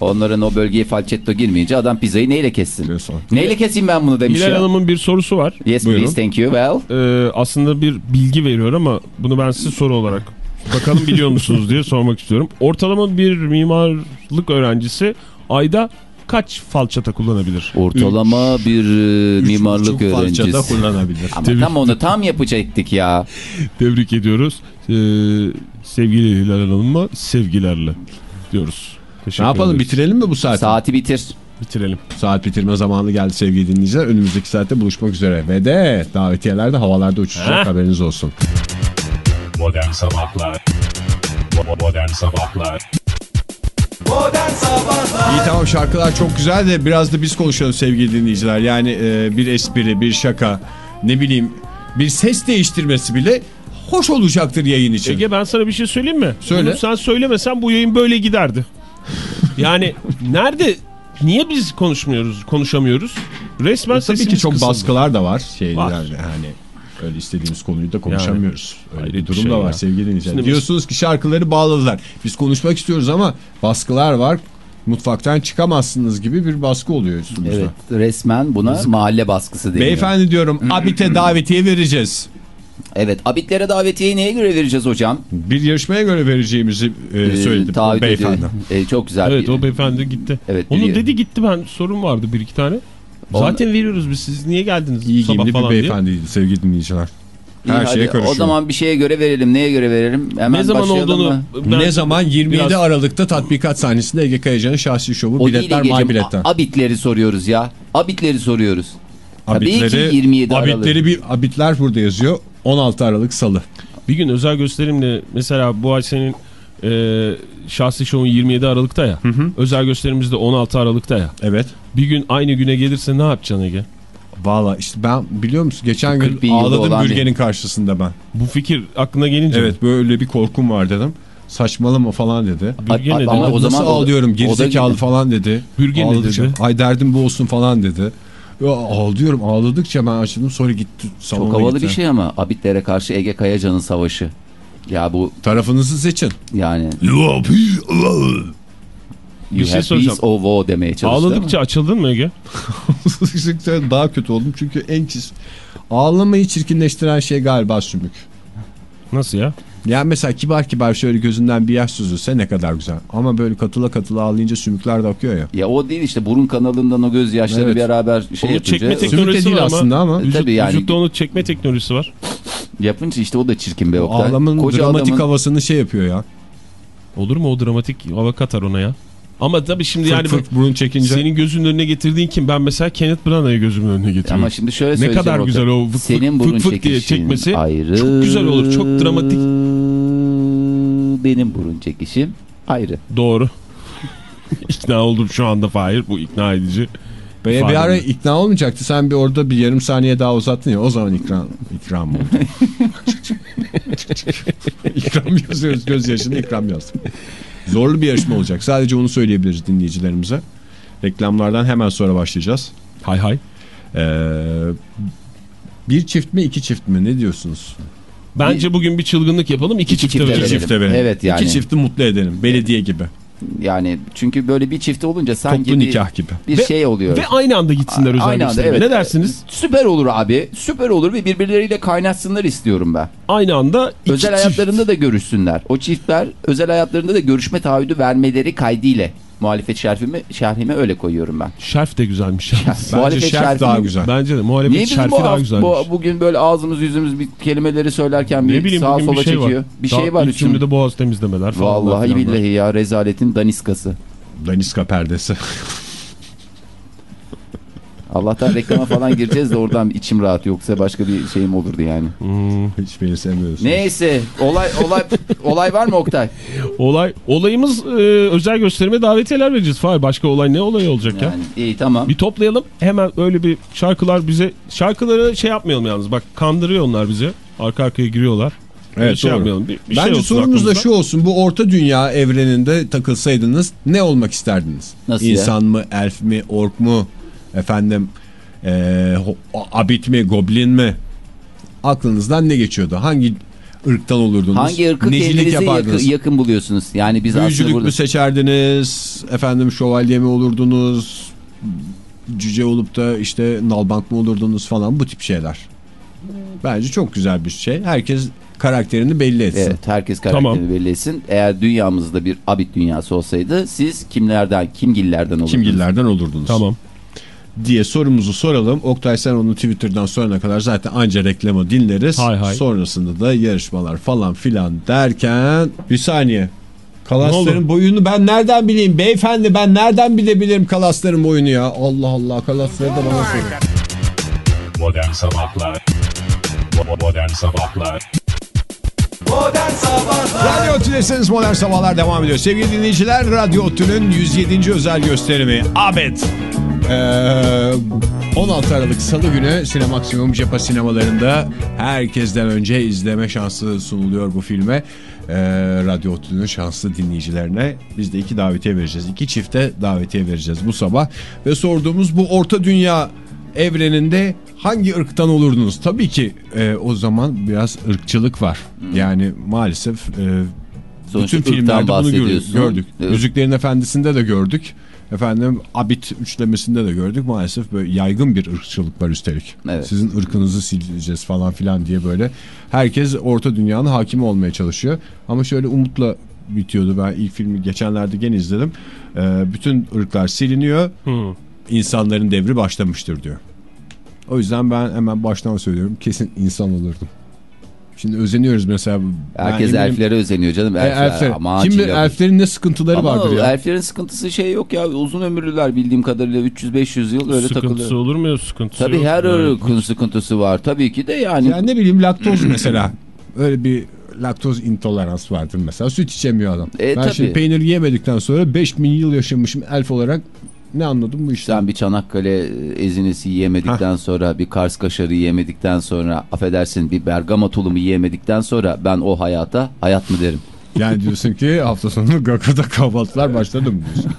Onların o bölgeye falcetto girmeyince adam pizzayı neyle kessin? Diyorsun. Neyle keseyim ben bunu demiş Hilal ya. Hanım'ın bir sorusu var. Yes Buyurun. please thank you well. Ee, aslında bir bilgi veriyor ama bunu ben size soru olarak bakalım biliyor musunuz diye sormak istiyorum. Ortalama bir mimarlık öğrencisi ayda kaç falçata kullanabilir? Ortalama bir e, Üç mimarlık buçuk falçata öğrencisi. kullanabilir. Ama tam onu tam yapacaktık ya. [laughs] Tebrik ediyoruz. Ee, sevgili Hilal Hanım'a sevgilerle diyoruz. Teşekkür Ne yapalım ederiz. bitirelim mi bu saati? Saati bitir. Bitirelim. Saat bitirme zamanı geldi sevgili dinleyiciler. Önümüzdeki saatte buluşmak üzere. Ve de davetiyeler de havalarda uçuşacak Heh. haberiniz olsun. Modern Sabahlar Bo- Modern Sabahlar İyi tamam şarkılar çok güzel de biraz da biz konuşalım sevgili dinleyiciler. Yani e, bir espri, bir şaka, ne bileyim bir ses değiştirmesi bile hoş olacaktır yayın için. Ege ben sana bir şey söyleyeyim mi? Söyle. Bunu sen söylemesen bu yayın böyle giderdi. Yani nerede niye biz konuşmuyoruz, konuşamıyoruz? Resmen E, Tabii ki çok kısıldı. baskılar da var. Şeyler Var. yani öyle istediğimiz konuyu da konuşamıyoruz. öyle hayret bir bir durum şey da var ya. sevgili dinleyiciler. Şimdi biz- Diyorsunuz ki şarkıları bağladılar. Biz konuşmak istiyoruz ama baskılar var. Mutfaktan çıkamazsınız gibi bir baskı oluyor üstümüzde. Evet resmen buna mahalle baskısı deniyor. Beyefendi diyorum [clears throat] Abit'e davetiye vereceğiz. Evet abitlere davetiyeyi neye göre vereceğiz hocam? Bir yarışmaya göre vereceğimizi e, Ee, söyledi bu taahhüt beyefendi. Ee, çok güzel. Evet bir- o beyefendi gitti. Evet, Onu dedi gitti ben sorun vardı bir iki tane. Zaten veriyoruz biz siz niye geldiniz İyi sabah giyimli bir falan diye. beyefendiydi sevgili dinleyiciler. İyi, Her hadi, şeye karışıyor. O zaman bir şeye göre verelim. Neye göre verelim? Hemen Ne zaman olduğunu ben- ne zaman 27 biraz- Aralık'ta tatbikat sahnesinde Ege Kayacan'ın şahsi şovu O biletler my biletler. A- Abitleri soruyoruz ya. Abitleri soruyoruz. Tabii Abitleri, ki 27 Aralık. abitleri bir abitler burada yazıyor. 16 Aralık Salı. Bir gün özel gösterimle mesela bu ay senin e, şahsi şovun 27 Aralık'ta ya. Özel gösterimimiz de 16 Aralık'ta ya. Evet. Bir gün aynı güne gelirse ne yapacaksın Ege? Valla işte ben biliyor musun geçen 40 bin gün ağladım olan bürgenin karşısında ben. Bu fikir aklına gelince Evet böyle bir korkum var dedim. Saçmalama falan dedi. Bürge ne ama dedi? o zaman Nasıl ağlıyorum gerizekalı falan dedi. Bürge ne dedi? Ay derdim bu olsun falan dedi. Ya, ağlıyorum ağladıkça ben açıldım sonra gitti salona Çok havalı gitti. bir şey ama abitlere karşı Ege Kayacan'ın savaşı. Ya bu Tarafınızı seçin. yani Bir you şey have soracağım. peace or war demeye çalıştı Ağladıkça açıldın mı Ege? [laughs] Daha kötü oldum çünkü en çiz... Ağlamayı çirkinleştiren şey galiba sümük. Nasıl ya? Yani mesela kibar kibar şöyle gözünden bir yaş süzülse ne kadar güzel. Ama böyle katıla katıla ağlayınca sümükler de akıyor ya. Ya o değil işte burun kanalından o gözyaşları Evet. beraber şey Onu yapınca. çekme Sümük de teknolojisi değil var aslında ama. Vücut, Tabii yani. Vücutta onu çekme teknolojisi var. Yapınca işte o da çirkin be O Oktay. ağlamanın Koca dramatik adamın- havasını şey yapıyor ya. Olur mu o dramatik hava katar ona ya? Ama tabii şimdi Fırt yani fırt burun çekince. senin gözünün önüne getirdiğin kim? Ben mesela Kenneth Branagh'ı gözümün önüne getiriyorum. Ama şimdi şöyle ne kadar Oktay. güzel o fık Senin fık burun fık fık diye çekmesi ayrı. çok güzel olur, çok dramatik. Benim burun çekişim ayrı. Doğru. [laughs] ikna oldum şu anda Fahir. Bu ikna edici. Be- bir ara ikna olmayacaktı. Sen bir orada bir yarım saniye daha uzattın ya. O zaman ikram, ikram oldu. [laughs] ikram yazıyoruz. Gözyaşını ikram yazdım. Zorlu bir yarışma olacak. Sadece onu söyleyebiliriz dinleyicilerimize. Reklamlardan hemen sonra başlayacağız. Hay hay. Ee, bir çift mi iki çift mi ne diyorsunuz? Bence bugün bir çılgınlık yapalım. iki, İki çifte çifte verelim. verelim. Çifte verin. Evet yani. İki çifti mutlu edelim. Belediye gibi. Yani çünkü böyle bir çifte olunca sanki Toplu bir, nikah gibi. bir Ve- şey oluyor. Ve aynı anda gitsinler özel Aynı anda, evet. Ne dersiniz? Süper olur abi. Süper olur ve birbirleriyle kaynaşsınlar istiyorum ben. Aynı anda iki özel çift. hayatlarında da görüşsünler. O çiftler özel hayatlarında da görüşme taahhüdü vermeleri kaydıyla muhalefet şerfimi, şerhime öyle koyuyorum ben. Şerf de güzelmiş. Bence Muhalefet şerf daha şerfimi- güzel. Bence de muhalefet Niye şerfi bu, daha güzelmiş. bu bugün böyle ağzımız yüzümüz bir kelimeleri söylerken ne bir bileyim sağa sola bir şey çekiyor. var. Bir Daha şey var ilk cümlede boğaz temizlemeler falan. Vallahi billahi ya rezaletin daniskası. Daniska perdesi. [laughs] Allah'tan reklama falan gireceğiz de oradan içim rahat yoksa başka bir şeyim olurdu yani. Hiç beni sevmiyorsunuz. Neyse olay olay olay var mı Oktay? Olay, olayımız e, özel gösterime davetiyeler vereceğiz. Fahir başka olay ne olay olacak ya? Yani iyi tamam. Bir toplayalım hemen öyle bir şarkılar bize şarkıları şey yapmayalım yalnız bak kandırıyor onlar bizi arka arkaya giriyorlar. Evet, bir şey doğru. yapmayalım. Bir, bir Bence şey olsun sorumuz da şu olsun. Bu orta dünya evreninde takılsaydınız ne olmak isterdiniz? Nasıl ya? İnsan mı, elf mi, ork mu, efendim eee, ho- abit mi, goblin mi? Aklınızdan ne geçiyordu? Hangi ırktan olurdunuz? Hangi ırkı Necilik kendinize yakın, yapardınız? yakın buluyorsunuz? Yani biz aslında Büyücülük burada... mü seçerdiniz? Efendim şövalye mi olurdunuz? Cüce olup da işte nalbank mı olurdunuz falan bu tip şeyler. Bence çok güzel bir şey. Herkes karakterini belli etsin. Evet herkes karakterini Tamam. belli etsin. Eğer dünyamızda bir abit dünyası olsaydı siz kimlerden, kimgillerden olurdunuz? Kimgillerden olurdunuz? Tamam. Diye sorumuzu soralım. Oktay sen onu Twitter'dan sorana kadar zaten anca reklamı dinleriz. Hay hay. Sonrasında da yarışmalar falan filan derken bir saniye. Kalasların boyunu ben nereden bileyim beyefendi ben nereden bilebilirim kalasların boyunu ya Allah Allah kalasları da bana sorun. Modern Sabahlar Bo- Modern Sabahlar Radyo Tülesi'niz Modern Sabahlar devam ediyor. Sevgili dinleyiciler Radyo Tül'ün 107. özel gösterimi Abed. Ee, 16 Aralık Salı günü Sinemaksimum Cepha sinemalarında herkesten önce izleme şansı sunuluyor bu filme. Ee, Radyo Tül'ün şanslı dinleyicilerine biz de iki davetiye vereceğiz. İki çifte davetiye vereceğiz bu sabah. Ve sorduğumuz bu orta dünya evreninde hangi ırktan olurdunuz? Tabii ki e, o zaman biraz ırkçılık var. Yani maalesef e, Sonuçta bütün filmlerde bunu gör- bahsediyorsun. gördük. Evet. Yüzüklerin Efendisi'nde de gördük. Efendim Abit üçlemesinde de gördük. Maalesef böyle yaygın bir ırkçılık var üstelik. Evet. Sizin ırkınızı sileceğiz falan filan diye böyle. Herkes orta dünyanın hakimi olmaya çalışıyor. Ama şöyle umutla bitiyordu. Ben ilk filmi geçenlerde gene izledim. Ee, bütün ırklar siliniyor. Hı. İnsanların devri başlamıştır diyor. O yüzden ben hemen baştan söylüyorum. Kesin insan olurdum. Şimdi özeniyoruz mesela. Herkes eminim- elflere özeniyor canım. E, Elfler. elfler. Şimdi çile bu. elflerin ne sıkıntıları Ama vardır ya. elflerin sıkıntısı şey yok ya. Uzun ömürlüler bildiğim kadarıyla 300-500 yıl öyle Sıkıntısı takılıyor. olur mu? Sıkıntısı Tabii yok. her Yani ırkın sıkıntısı var. Tabii ki de yani. Yani ne bileyim laktoz mesela. Öyle bir laktoz intolerans vardır mesela. Süt içemiyor adam. E, ben tabii. şimdi peynir yemedikten sonra 5000 yıl yaşamışım elf olarak. Ne anladım bu işten? Sen bir Çanakkale ezinesi yiyemedikten sonra, bir Kars kaşarı yiyemedikten sonra, affedersin bir Bergama tulumu yiyemedikten sonra ben o hayata hayat mı derim? Yani diyorsun ki hafta sonu Gaka'da kahvaltılar başladı mı diyorsun?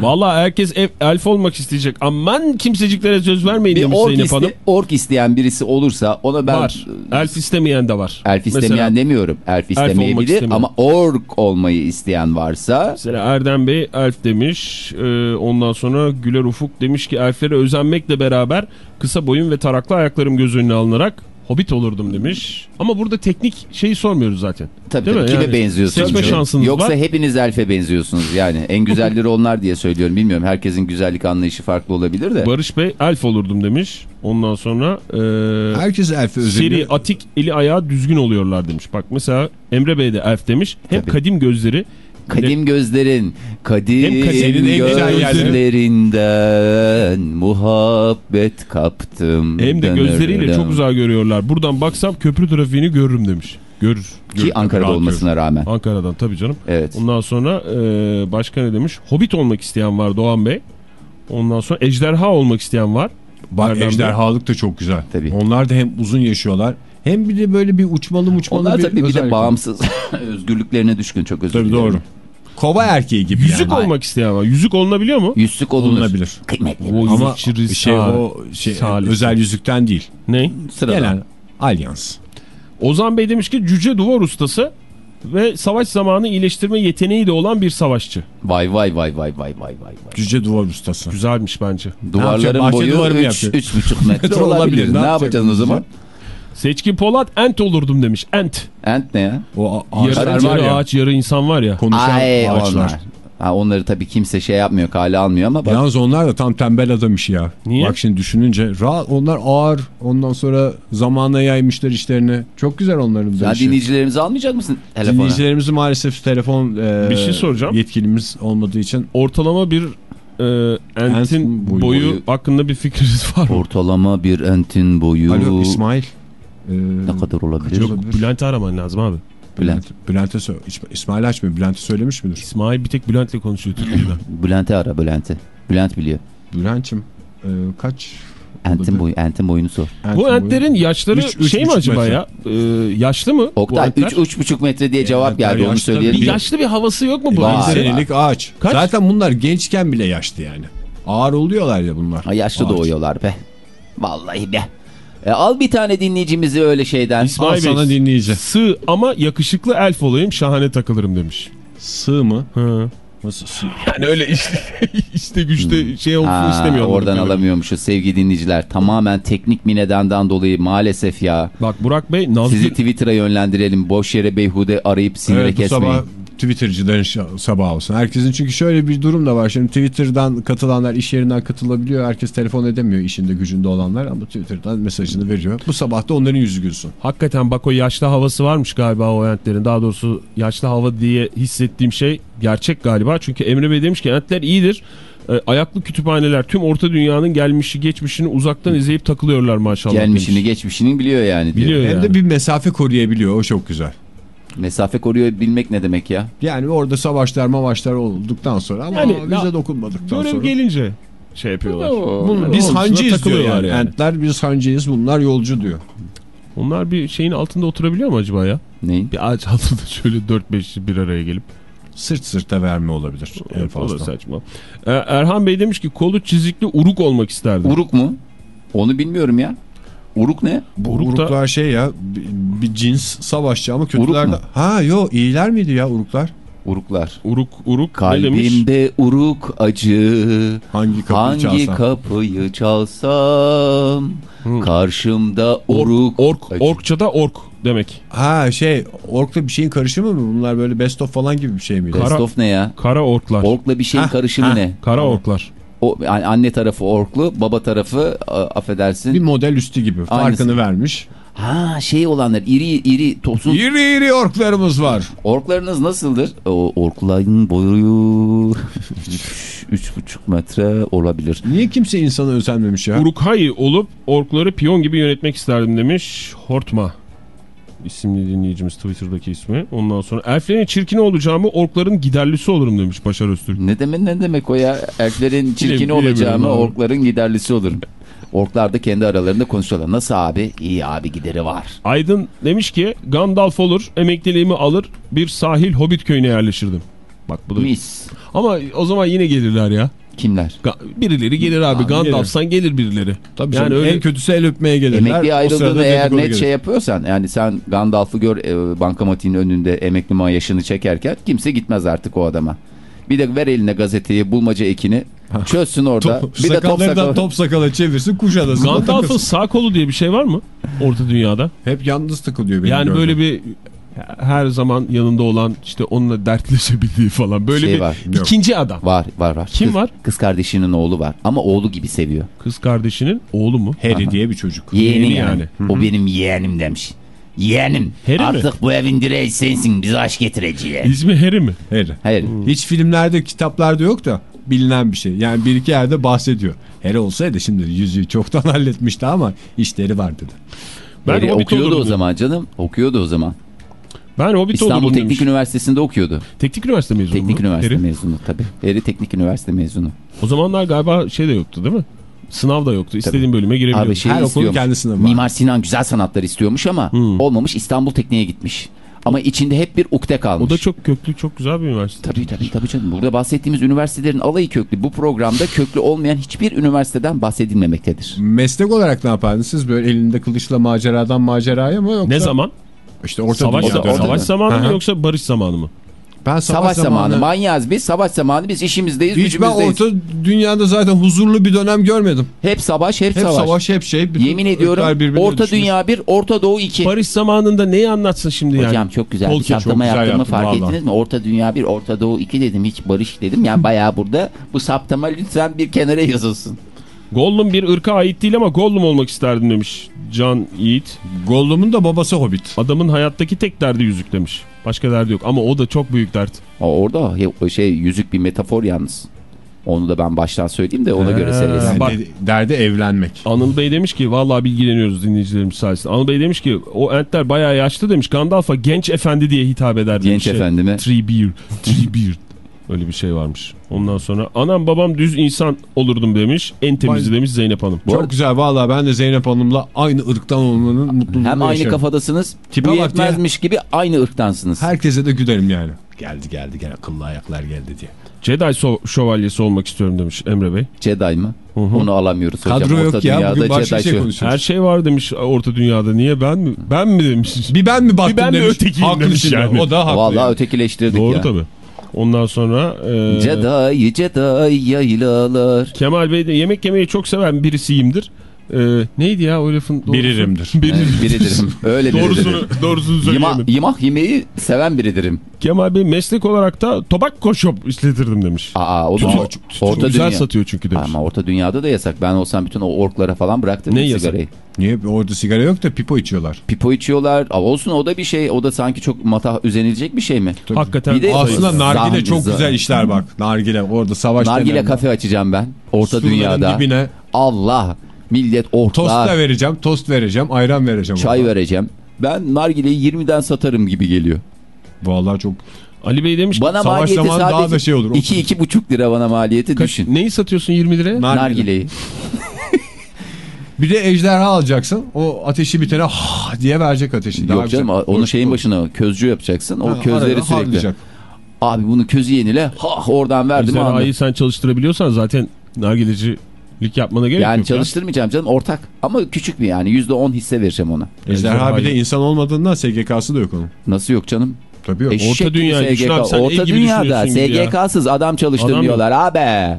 Valla herkes ev, elf olmak isteyecek. Aman kimseciklere söz vermeyin Bir demiş ork, Zeynep iste, Hanım. ork isteyen birisi olursa ona ben... Var. Elf istemeyen de var. Elf istemeyen Mesela- demiyorum. Elf istemeyebilir istemiyor. ama ork olmayı isteyen varsa Mesela Erdem Bey elf demiş. Ee, ondan sonra Güler Ufuk demiş ki elflere özenmekle beraber kısa boyun ve taraklı ayaklarım göz önüne alınarak Hobbit olurdum demiş. Ama burada teknik şeyi sormuyoruz zaten. Tabii Değil tabii. mi? Kime Yani benziyorsunuz? seçme şansınız Yoksa var. hepiniz elfe benziyorsunuz yani. En güzelleri onlar diye söylüyorum. Bilmiyorum herkesin güzellik anlayışı farklı olabilir de. Barış Bey elf olurdum demiş. Ondan sonra e, Herkes elfi özelliği. seri atik eli ayağı düzgün oluyorlar demiş. Bak mesela Emre Bey de elf demiş. Hem Tabii. kadim gözleri Kadim gözlerin, kadim gözlerinden muhabbet kaptım. hem de gözleriyle Dönürüm. çok güzel görüyorlar. Buradan baksam köprü trafiğini görürüm demiş. Görür. görür. Ki Ankara'da olmasına rağmen. görür. Ankara'dan tabii canım. Evet. Ondan sonra e, başka ne demiş? Hobbit olmak isteyen var Doğan Bey. Ondan sonra ejderha olmak isteyen var. Bak Nereden ejderhalık da çok güzel. Tabii. Onlar da hem uzun yaşıyorlar hem bir de böyle bir uçmalı uçmalı Onlar bir tabii bir de bağımsız [laughs] özgürlüklerine düşkün çok özür Tabii doğru. Kova erkeği gibi Yüzük yani. olmak isteyen var. Yüzük olunabiliyor mu? Yüzlük olunur. Olunabilir. Kıymetli. O Ama yüzükçü şey o şey Salih. özel yüzükten değil. Ne? Sıradan. Gelen alyans. Ozan Bey demiş ki cüce duvar ustası ve savaş zamanı iyileştirme yeteneği de olan bir savaşçı. Vay vay vay vay vay vay vay. vay. Cüce duvar ustası. Güzelmiş bence. Duvarların boyu duvarı mı 3 yapıyor? 3,5 metre Metre [laughs] olabilir. Ne yapacaksın o zaman? Seçkin Polat ent olurdum demiş. Ent. Ant ne ya? O a- Yarı, ağaçlar var ya. ağaç yarı insan var ya. Konuşan Ay ağaçlar. onlar. Ha, onları tabii kimse şey yapmıyor, kale almıyor ama bak Yalnız onlar da tam tembel adam işi ya. Niye? Bak şimdi düşününce rahat onlar ağır ondan sonra zamana yaymışlar işlerini. Çok güzel onların da işi. dinleyicilerimizi almayacak mısın telefona? Dinleyicilerimizi maalesef telefon e, Bir şey soracağım. yetkilimiz olmadığı için Ortalama bir e, entin Entin boyu- boyu, boyu. hakkında bir fikriniz var mı? Ortalama bir entin boyu Alo İsmail. E, ne kadar olabilir? Yok. Bülent'i araman lazım abi. Bülent. Bülent'e İsmail açmıyor. Bülent'e söylemiş midir? İsmail bir tek Bülent'le konuşuyor Türkiye'den. [laughs] Bülent'i ara Bülent'i. Bülent biliyor. Bülent'çim e, kaç? Entin boyu, entin boyunu sor. Entin Bu boyu? entlerin yaşları Üç- üç şey mi acaba metre. ya? E, yaşlı mı? Oktay entler? 3 3,5 metre diye cevap Entler geldi onu söyleyelim. Bir yaşlı bir havası yok mu bu Var. entlerin? senelik ağaç. Kaç? Zaten bunlar gençken bile yaşlı yani. Ağır oluyorlar ya bunlar. Ha, yaşlı Ağaç. doğuyorlar be. Vallahi be. E, al bir tane dinleyicimizi öyle şeyden. İsmail Al Bey, sana dinleyici. Sığ ama yakışıklı elf olayım şahane takılırım demiş. Sığ mı? Hı. Nasıl sığ? Yani öyle işte, [laughs] işte güçte şey olsun Ha, istemiyor. oradan kadarıyla. alamıyormuşuz sevgili dinleyiciler. Tamamen teknik bir nedenden dolayı maalesef ya. Bak Burak Bey Nazgül Sizi Twitter'a yönlendirelim. Boş yere beyhude arayıp sinire Evet, kesmeyin. sabah Twitter'cıların sabahı olsun. Herkesin çünkü şöyle bir durum da var. Şimdi Twitter'dan katılanlar iş yerinden katılabiliyor. Herkes telefon edemiyor işinde gücünde olanlar ama Twitter'dan mesajını veriyor. Bu sabah da onların yüzü gülsün. Hakikaten bak o yaşlı havası varmış galiba o entlerin. Daha doğrusu yaşlı hava diye hissettiğim şey gerçek galiba. Çünkü Emre Bey demiş ki entler iyidir. E, ayaklı kütüphaneler tüm orta dünyanın gelmişi geçmişini uzaktan izleyip takılıyorlar maşallah. Gelmişini demiş. geçmişini biliyor yani. diyor. Biliyor Hem yani. de bir mesafe koruyabiliyor. O çok güzel. Mesafe koruyor bilmek ne demek ya? Yani orada savaşlar mavaşlar olduktan sonra ama Yani bize dokunmadıktan sonra. gelince şey yapıyorlar. Bunlar, biz Onun hancıyız diyor yani. yani. Entler biz hancıyız bunlar yolcu diyor. Onlar bir şeyin altında oturabiliyor mu acaba ya? Neyin? Bir ağaç altında [laughs] şöyle 4-5 bir araya gelip. Sırt sırta verme olabilir en Evet, o da fazla. saçma. E, Erhan Bey demiş ki kolu çizikli uruk olmak isterdim. Uruk mu? Onu bilmiyorum ya. Uruk ne? Uruk da- uruklar şey ya bir, cins savaşçı ama kötüler Uruk de... mu? Ha yo iyiler miydi ya uruklar? Uruklar. Uruk uruk ne demiş? Kalbimde uruk acı. Hangi kapıyı Hangi çalsam? kapıyı çalsam Hı. karşımda Ork, uruk ork, acı. orkçada ork demek. Ha şey orkla bir şeyin karışımı mı? Bunlar böyle best of falan gibi bir şey miydi? Kara- Best of ne ya? Kara orklar. Orkla bir şeyin Hah, karışımı hah. ne? Kara orklar. O yani anne tarafı orklu, baba tarafı a- affedersin. Bir model üstü gibi. Farkını Aynısı. vermiş. Ha şey olanlar iri iri tosun. İri iri orklarımız var. Orklarınız nasıldır? O orkların boyu [laughs] üç- üç buçuk metre olabilir. Niye kimse insana özenmemiş ya? Urukhayi olup orkları piyon gibi yönetmek isterdim demiş. Hortma isimli dinleyicimiz Twitter'daki ismi. Ondan sonra elflerin çirkin olacağımı orkların giderlisi olurum demiş Başar Öztürk. Ne demek ne demek o ya? Elflerin [laughs] çirkini olacağımı orkların giderlisi olur. Orklar da kendi aralarında konuşuyorlar. Nasıl abi? İyi abi gideri var. Aydın demiş ki Gandalf olur emekliliğimi alır bir sahil hobbit köyüne yerleşirdim. Bak bu da... Mis. Ama o zaman yine gelirler ya. Kimler? Ga- Birileri gelir abi. Abi Gandalf'san gelir birileri. Tabii Yani öyle- en kötüsü el öpmeye gelirler. Emekli ayrıldığını eğer net gelir. şey yapıyorsan yani sen Gandalf'ı gör e, bankamatiğin önünde emekli maaşını çekerken kimse gitmez artık o adama. Bir de ver eline gazeteyi bulmaca ekini. Çözsün orada. Top, bir de top sakalları da sakal. top sakala çevirsin Kuşadası. Gandalf'ın sağ kolu diye bir şey var mı? Orta dünyada. Hep yalnız takılıyor benim Yani gördüğüm. böyle bir her zaman yanında olan işte onunla dertleşebildiği falan. Böyle Şey bir var. Yok. ikinci adam. Var var var. Kim Kız- var? Kız kardeşinin oğlu var. Ama oğlu gibi seviyor. Kız kardeşinin oğlu mu? Harry diye bir çocuk. Yeğeni Yeğeni yani. yani. O benim yeğenim demiş. Yeğenim. Harry mi? artık bu evin direği sensin. Bize aşk getireceği. İsmi Harry mi? Harry. Hayır. Hiç filmlerde, kitaplarda yok da bilinen bir şey. Yani bir iki yerde bahsediyor. Harry olsaydı şimdi yüzüğü çoktan [laughs] halletmişti ama işleri var dedi. Ben Harry okuyordu o zaman canım. Okuyordu o zaman. Ben Hobbit İstanbul Teknik demiş. Üniversitesi'nde okuyordu. Teknik üniversite mezunu Teknik mu? üniversite Harry? mezunu tabii. Harry teknik üniversite mezunu. O zamanlar galiba şey de yoktu değil mi? Sınav da yoktu. İstediğin bölüme girebiliyordun. Abi şey Her okulun istiyormuş. kendisine var. Mimar Sinan güzel sanatlar istiyormuş ama olmamış İstanbul Tekniğe gitmiş. Ama içinde hep bir ukde kalmış. O da çok köklü, çok güzel bir üniversite. Tabii tabii tabii canım. Burada bahsettiğimiz üniversitelerin alayı köklü. Bu programda köklü olmayan hiçbir üniversiteden bahsedilmemektedir. Meslek olarak ne yapardınız siz? Böyle elinde kılıçla maceradan maceraya mı yoksa? Ne zaman? İşte orta Savaş, dünya orta- dönemi. savaş zamanı Hı mı yoksa barış zamanı mı? Ben Savaş, zamanı. Manyaz biz. Savaş zamanı biz işimizdeyiz, Hiç ben gücümüzdeyiz. orta dünyada zaten huzurlu bir dönem görmedim. Hep savaş, hep, Hep savaş. savaş, hep şey. Yemin ediyorum Orta düşmüş. Dünya 1, Orta Doğu 2. Barış zamanında neyi anlatsın şimdi yani? Hocam çok güzel bir Tolkien çok saptama yaptığımı yaptın fark vallahi. ettiniz mi? Orta Dünya 1, Orta Doğu 2 dedim. Hiç barış dedim. Yani bayağı burada bu saptama lütfen bir kenara yazılsın. Gollum bir ırka ait değil ama Gollum olmak isterdim demiş Can Yiğit. Gollum'un da babası Hobbit. Adamın hayattaki tek derdi yüzük demiş. Başka derdi yok ama o da çok büyük dert. O Orada şey yüzük bir metafor yalnız. Onu da ben baştan söyleyeyim de ona göre Ee, seyretsin. Yani Bak. de- derdi evlenmek. Anıl Bey demiş ki vallahi bilgileniyoruz dinleyicilerimiz sayesinde. Anıl Bey demiş ki o entler bayağı yaşlı demiş. Gandalf'a genç efendi diye hitap eder demiş. Genç Şey, efendime. Treebeard. Treebeard. Öyle bir şey varmış. Ondan sonra anam babam düz insan olurdum demiş. En temizi demiş Zeynep Hanım. Çok arada- güzel valla ben de Zeynep Hanım'la aynı ırktan olmanın mutluluğunu Hem aynı yaşarım. kafadasınız. Tipe bu bak yetmezmiş gibi aynı ırktansınız. Herkese de gülerim yani. Geldi geldi gel akıllı ayaklar geldi diye. Jedi so- şövalyesi olmak istiyorum demiş Emre Bey. Jedi mi? Onu alamıyoruz hocam. Kadro yok Orta ya dünyada bugün başka Jedi şey şu- konuşuyoruz. Her şey var demiş orta dünyada. Niye ben mi? Ben mi demiş. Bir ben mi baktım Bir ben mi demiş. ötekiyim Haklı demiş yani. O da haklı. Vallahi yani. ötekileştirdik Doğru ya. tabii. Ondan sonra e, Jedi, Jedi yaylalar. Kemal Bey de yemek yemeyi çok seven birisiyimdir. E, neydi ya o lafın doğrusu? Biririmdir. [laughs] Biririm. Biridirim. Öyle biridirim. Doğrusunu, doğrusunu Yima, söyleyemedim. yemek yemeyi seven biridirim. Kemal Bey meslek olarak da tobacco shop işletirdim demiş. Aa o da Tütün- orta, tütün güzel satıyor çünkü demiş. Ama orta dünyada da yasak. Ben olsam bütün o orklara falan bıraktım Ne yasak? sigarayı. Niye? Orada sigara yok da pipo içiyorlar. Pipo içiyorlar. Aa, olsun o da bir şey. O da sanki çok matah üzenilecek bir şey mi? Hakikaten Bir de- Aslında nargile çok zam- güzel işler bak. Nargile orada savaş Nargile kafe açacağım ben. Orta Surların dünyada. dibine Allah. Millet tost orklar. da vereceğim, tost vereceğim, ayran vereceğim. Çay orada. vereceğim. Ben nargileyi 20'den satarım gibi geliyor. Vallahi çok. Ali Bey demiş ki Bana Savaş maliyeti zamanı sadece daha da şey olur. 2-2,5 lira bana maliyeti kaç, düşün. neyi satıyorsun 20 liraya? Nargile. Nargileyi. [laughs] Bir de ejderha alacaksın. O ateşi bitene ha diye verecek ateşi. Daha Yok canım güzel. onu şeyin olur. başına közcü yapacaksın. O Ha, közleri sürekli. harlayacak. Abi bunu közü yenile. Ha oradan verdim Ejderhayı sen çalıştırabiliyorsan zaten nargilecilik yapmana gerek Yani yok. ya. çalıştırmayacağım canım ortak. Ama küçük bir yani %10 hisse vereceğim ona. Ejderha bir de insan olmadığından SGK'sı da yok onun. Nasıl yok canım? Tabii yok. Eşek Orta gibi dünyayı düşün abi, sen Orta dünyada gibi ya. SGK'sız adam çalıştırmıyorlar abi.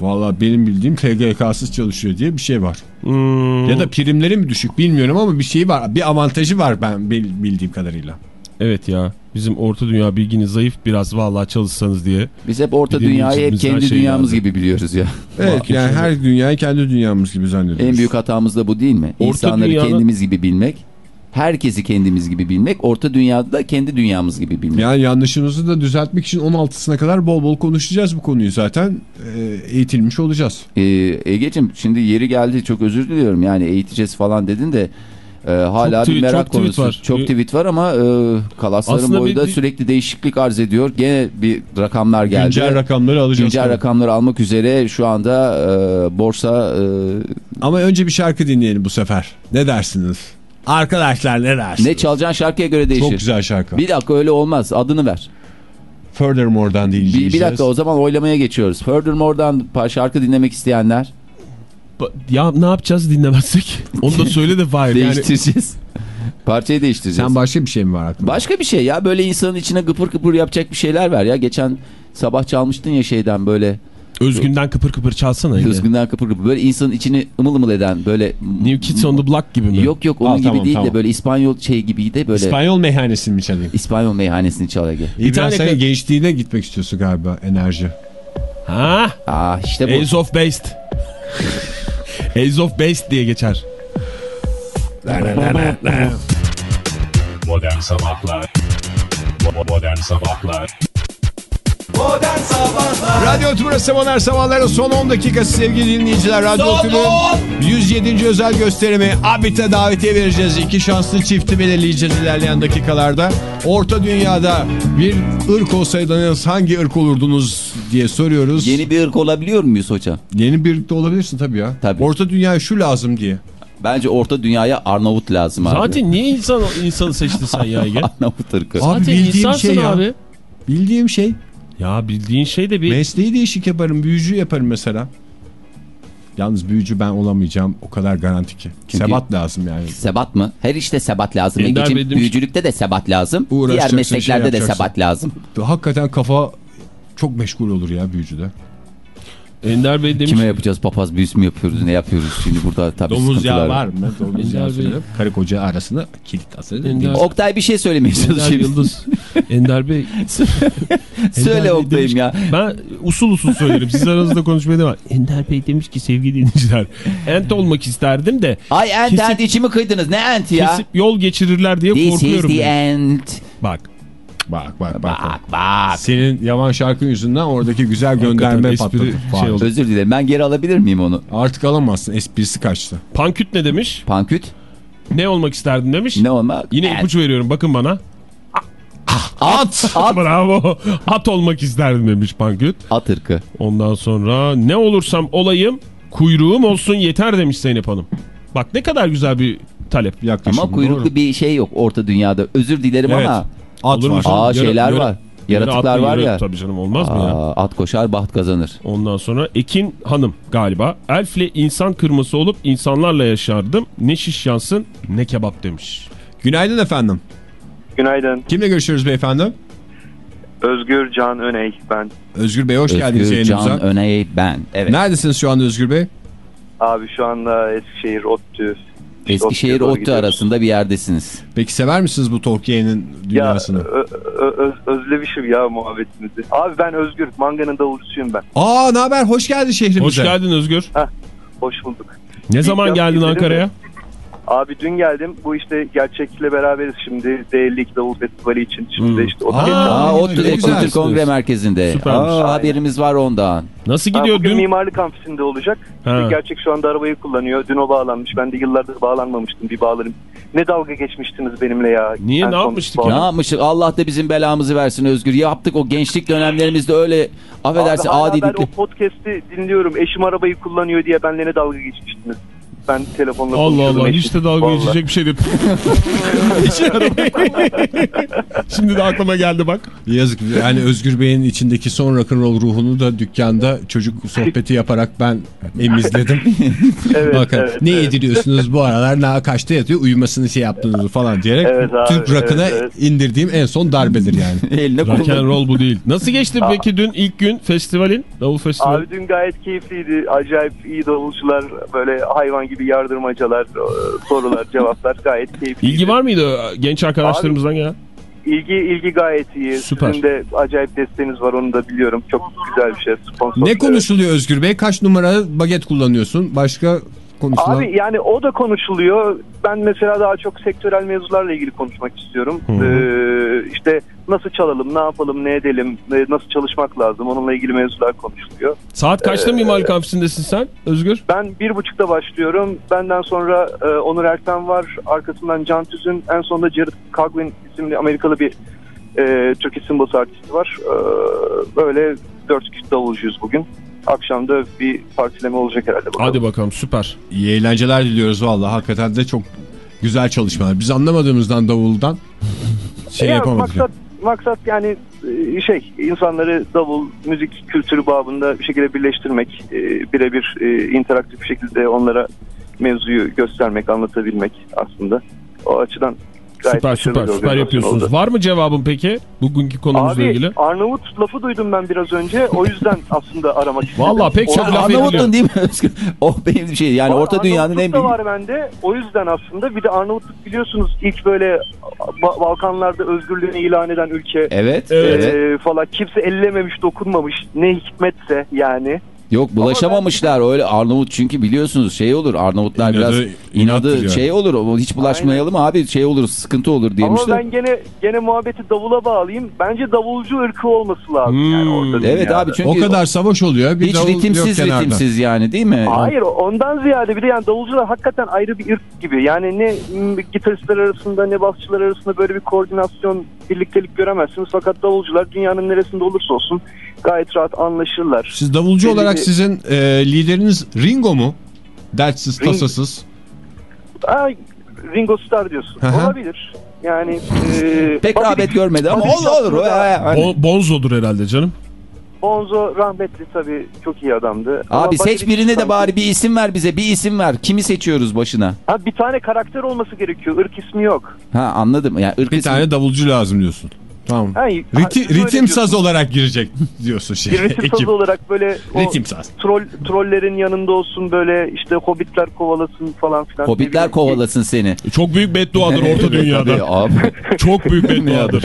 Vallahi benim bildiğim TGK'sız çalışıyor diye bir şey var. Hmm, Ya da primleri mi düşük bilmiyorum ama bir şey var. Bir avantajı var ben bil- bildiğim kadarıyla. Evet ya bizim orta dünya bilginiz zayıf biraz vallahi çalışsanız diye. Biz hep orta dünyayı hep kendi şey dünyamız geldi. gibi biliyoruz ya. Evet yani şöyle. her dünyayı kendi dünyamız gibi zannediyoruz. En büyük hatamız da bu değil mi? Orta İnsanları dünyanın- kendimiz gibi bilmek. Herkesi kendimiz gibi bilmek. Orta dünyada da kendi dünyamız gibi bilmek. Yani yanlışımızı da düzeltmek için 16'sına kadar bol bol konuşacağız bu konuyu zaten. Ee, eğitilmiş olacağız. Ee, Ege'cim şimdi yeri geldi çok özür diliyorum. Yani eğiteceğiz falan dedin de e, hala Çok bir tweet- merak çok tweet konusu. var. Çok Bir- tweet var ama e, kalasların Aslında boyu bir- da bir- sürekli değişiklik arz ediyor. Gene bir rakamlar geldi. Güncel rakamları alacağız. Güncel tabii. rakamları almak üzere şu anda e, borsa e, Ama önce bir şarkı dinleyelim bu sefer. Ne dersiniz? Arkadaşlar ne dersiniz? ne çalacağın şarkıya göre değişir. Çok güzel şarkı. Bir dakika öyle olmaz. Adını ver. Furthermore'dan Bir, dinleyeceğiz. bir dakika o zaman oylamaya geçiyoruz. Furthermore'dan şarkı dinlemek isteyenler Ya ne yapacağız dinlemezsek? [laughs] Onu da söyle de Fahir. Yani değiştireceğiz. Parçayı değiştireceğiz. Sen başka bir şey mi var aklında? Başka bir şey ya böyle insanın içine gıpır gıpır yapacak bir şeyler var ya. Geçen sabah çalmıştın ya şeyden böyle Özgün'den kıpır kıpır çalsana. Ege. Özgünden kıpır kıpır böyle insanın içini ımıl ımıl eden böyle New Kids on the Block gibi mi? Yok yok onun Aa, gibi tamam, değil tamam. de böyle İspanyol şey gibiydi böyle İspanyol meyhanesini mi çalayım? İspanyol meyhanesini çal Ege. Bir tane tane kı- gençliğine gitmek istiyorsun galiba enerji. Ha? Aa işte bu. Ace of Based. Ace of Based diye geçer. Modern Sabahlar. Bo- Modern Sabahlar Radyo Tümrüt'ü Modern Sabahların son 10 dakikası sevgili dinleyiciler. Radyo Tümrüt'ün 107. özel gösterimi Abit'e davetiye vereceğiz. İki şanslı çifti belirleyeceğiz ilerleyen dakikalarda. Orta Dünya'da bir ırk olsaydınız hangi ırk olurdunuz diye soruyoruz. Yeni, Yeni bir ırk olabiliyor muyuz hocam? bir ırk da olabilirsin tabii ya. Tabii. Orta Dünya'ya şu lazım diye. Bence orta dünyaya Arnavut lazım abi. Zaten niye insan insanı seçtin sen ya Ege? [laughs] Arnavut ırkı. Abi Zaten bildiğim insansın şey ya. abi. Bildiğim şey. Ya bildiğin şey de bir... Mesleği değişik yaparım. Büyücü yaparım mesela. Yalnız büyücü ben olamayacağım. O kadar garanti ki. Çünkü- Sebat lazım yani. Sebat mı? Her işte sebat lazım. Demiş- Büyücülükte de sebat lazım. Diğer Uğraşacaksın, mesleklerde şey de sebat lazım. Hakikaten kafa çok meşgul olur ya büyücüde. Ender Bey demiş. Kime yapacağız? Papaz büyüsü mü yapıyoruz? Ne yapıyoruz? Şimdi burada tabii Domuz yağı var. var mı? Domuz yağı söyleyeyim. Karı koca arasında kilit asılır. Ender, Oktay bir şey söylemeye Ender çalışıyor. Yıldız. Ender Bey. [laughs] Söyle Ender Oktay'ım demiş- ya. Ben usul usul söylerim. Siz aranızda konuşmaya devam. Ender Bey demiş ki sevgili dinleyiciler. Ent olmak isterdim de Ay ent Kesip- ent içimi kıydınız. Ne ent ya? kesip yol geçirirler diye This is korkuyorum. the demiş. ent. Bak. Bak bak bak. Bak bak. Senin yavan şarkın yüzünden oradaki güzel gönderme patladı. şey oldu. Özür dilerim. Ben geri alabilir miyim onu? Artık alamazsın. Esprisi kaçtı. Panküt ne demiş? Panküt. Ne olmak isterdin demiş. Ne olmak? Yine Ent. ipucu veriyorum bakın bana. At. At. Bravo. At olmak isterdim demiş Panküt. At ırkı. Ondan sonra ne olursam olayım kuyruğum olsun yeter demiş Zeynep Hanım. Bak ne kadar güzel bir talep. Yaklaşım. Ama kuyruklu Doğru. bir şey yok orta dünyada. Özür dilerim Evet. ama. At Olur var. Aa Yara- şeyler var. Yaratıklar Yara var ya. Tabii canım olmaz mı ya? Aa, at koşar baht kazanır. Ondan sonra Ekin Hanım galiba. Elfle insan kırması olup insanlarla yaşardım. Ne şiş yansın ne kebap demiş. Günaydın efendim. Günaydın. Kimle görüşüyoruz beyefendi? Özgür Can Öney ben. Özgür Bey hoş geldiniz Özgür yayınımıza. Can Öney ben. Evet. Neredesiniz şu anda Özgür Bey? Abi şu anda Eskişehir ODTÜ. Eskişehir gidiyoruz. arasında bir yerdesiniz. Peki sever misiniz bu talk yayının Ya dünyasını? ö- ö- öz- özlemişim ya muhabbetinizi. Abi ben Özgür. Manga'nın davulcusuyum ben. Aa ne haber? Hoş geldin şehrimize. Hoş geldin Özgür. Hoş bulduk. Ne zaman yaz geldin Ankara'ya? Abi dün geldim. Bu işte gerçekle beraberiz şimdi. D52 Davul Festivali için. Şimdi de işte o Aa. Kültür Kongre Merkezi'nde. Süpermiş. Aa, haberimiz var ondan. Nasıl Ha, gidiyor bugün dün? mimarlık amfisinde olacak. Ha. Gerçek şu anda arabayı kullanıyor. Dün o bağlanmış. Ben de yıllardır bağlanmamıştım. Bir bağlarım. Ne dalga geçmiştiniz benimle ya. Niye, En ne yapmıştık ya? Ne yapmıştık? Allah da bizim belamızı versin Özgür. Yaptık o gençlik dönemlerimizde öyle affedersin Abi hala ben adilikle. o podcast'i dinliyorum. Eşim arabayı kullanıyor diye benle ne dalga geçmiştiniz. Ben telefonla Allah konuşuyordum Allah eşim. hiç de dalga Vallahi. geçecek bir şey değil. [laughs] [laughs] Şimdi de aklıma geldi bak. Yazık yani Özgür Bey'in içindeki son rock'n'roll ruhunu da dükkanda çocuk sohbeti yaparak ben emizledim. [laughs] Evet, Bakın evet, ne evet. yediriyorsunuz bu aralar ne kaçta yatıyor uyumasını şey yaptınız falan diyerek Evet abi, Türk rock'ına evet, evet. indirdiğim en son darbedir yani. Eline Rock and koluna. roll bu değil. Nasıl geçti peki dün ilk gün festivalin? Davul festivali. Abi dün gayet keyifliydi. Acayip iyi davulcular, böyle hayvan gibi yardırmacalar, e, sorular, [laughs] cevaplar gayet keyifliydi. İlgi var mıydı genç arkadaşlarımızdan ya? İlgi, ilgi gayet iyi. Süper. Sizin de acayip desteğiniz var onu da biliyorum. Çok güzel bir şey. Sponsor. Ne konuşuluyor Özgür Bey? Kaç numara baget kullanıyorsun? Başka konuşulan? Abi yani o da konuşuluyor. Ben mesela daha çok sektörel mevzularla ilgili konuşmak istiyorum. Hı hı. Ee, işte nasıl çalalım, ne yapalım, ne edelim, ne- nasıl çalışmak lazım onunla ilgili mevzular konuşuluyor. Saat kaçta mimarlık amfisindesin sen Özgür? Ben bir buçukta başlıyorum. Benden sonra e, Onur Erten var. Arkasından Can Tüzün. En sonunda Jared Coughlin isimli Amerikalı bir e, Turkish Cymbals artisti var. E, böyle dört kişi davulcuyuz bugün. Akşamda bir partileme olacak herhalde. bakalım. Hadi bakalım süper. İyi eğlenceler diliyoruz vallahi. Hakikaten de çok güzel çalışmalar. Biz anlamadığımızdan davuldan şey Ya yapamadık. Maksat, maksat yani e, şey insanları davul, müzik kültürü babında bir şekilde birleştirmek, e, birebir e, interaktif bir şekilde onlara mevzuyu göstermek, anlatabilmek aslında. O açıdan Gayet Süper süper süper yapıyorsunuz. oldu. Var mı cevabın peki bugünkü konumuzla Abi ilgili? Arnavut lafı duydum ben biraz önce. O yüzden [laughs] aslında aramak istedim. Vallahi pek çok laf. Arnavut'un değil mi [laughs] Özgür? O benim şey yani Orta Dünya'nın en Arnavutluk da büyük... var bende. O yüzden aslında bir de Arnavutluk biliyorsunuz ilk böyle Ba- Balkanlarda özgürlüğünü ilan eden ülke. Evet. Ee, falan kimse ellememiş, dokunmamış. Ne hikmetse yani. Yok bulaşamamışlar öyle Arnavut çünkü biliyorsunuz şey olur Arnavutlar İnadı- biraz inadı yani. şey olur o hiç bulaşmayalım abi şey olur sıkıntı olur Ama diyemişler. ben gene gene muhabbeti davula bağlayayım. Bence davulcu ırkı olması lazım yani Hmm. orada. Evet dünyada. abi çünkü O kadar savaş oluyor. Bir hiç davul ritimsiz yok kenarda. ritimsiz yani değil mi? Hayır ondan ziyade bir de yani davulcular hakikaten ayrı bir ırk gibi. Yani ne gitaristler arasında ne basçılar arasında böyle bir koordinasyon, birliktelik göremezsiniz. Fakat davulcular dünyanın neresinde olursa olsun gayet rahat anlaşırlar. Siz davulcu Belli olarak sizin e, lideriniz Ringo mu? Dertsiz, Ring- tasasız. Aa, Ringo Starr diyorsun. Hı hı. Olabilir. Yani e, Pek rağbet görmedi ama olur olur. Hani- Bon- Bonzo'dur herhalde canım. Bonzo rahmetli tabii çok iyi adamdı. Ama Abi seç Bobby birini de bari bir isim ver bize bir isim ver. Kimi seçiyoruz başına? Ha, bir tane karakter olması gerekiyor. Irk ismi yok. Ha anladım. Yani ırk Bir ismi- tane davulcu lazım diyorsun. Tamam. Ha, Riti, ritim diyorsunuz. saz olarak girecek [laughs] diyorsun şey. Bir ritim ekip. sazı olarak böyle Ritim saz. troll, trollerin yanında olsun böyle işte hobbitler kovalasın falan filan. Hobbitler kovalasın seni. Çok büyük bedduadır orta [laughs] dünyada. abi. Çok büyük bedduadır.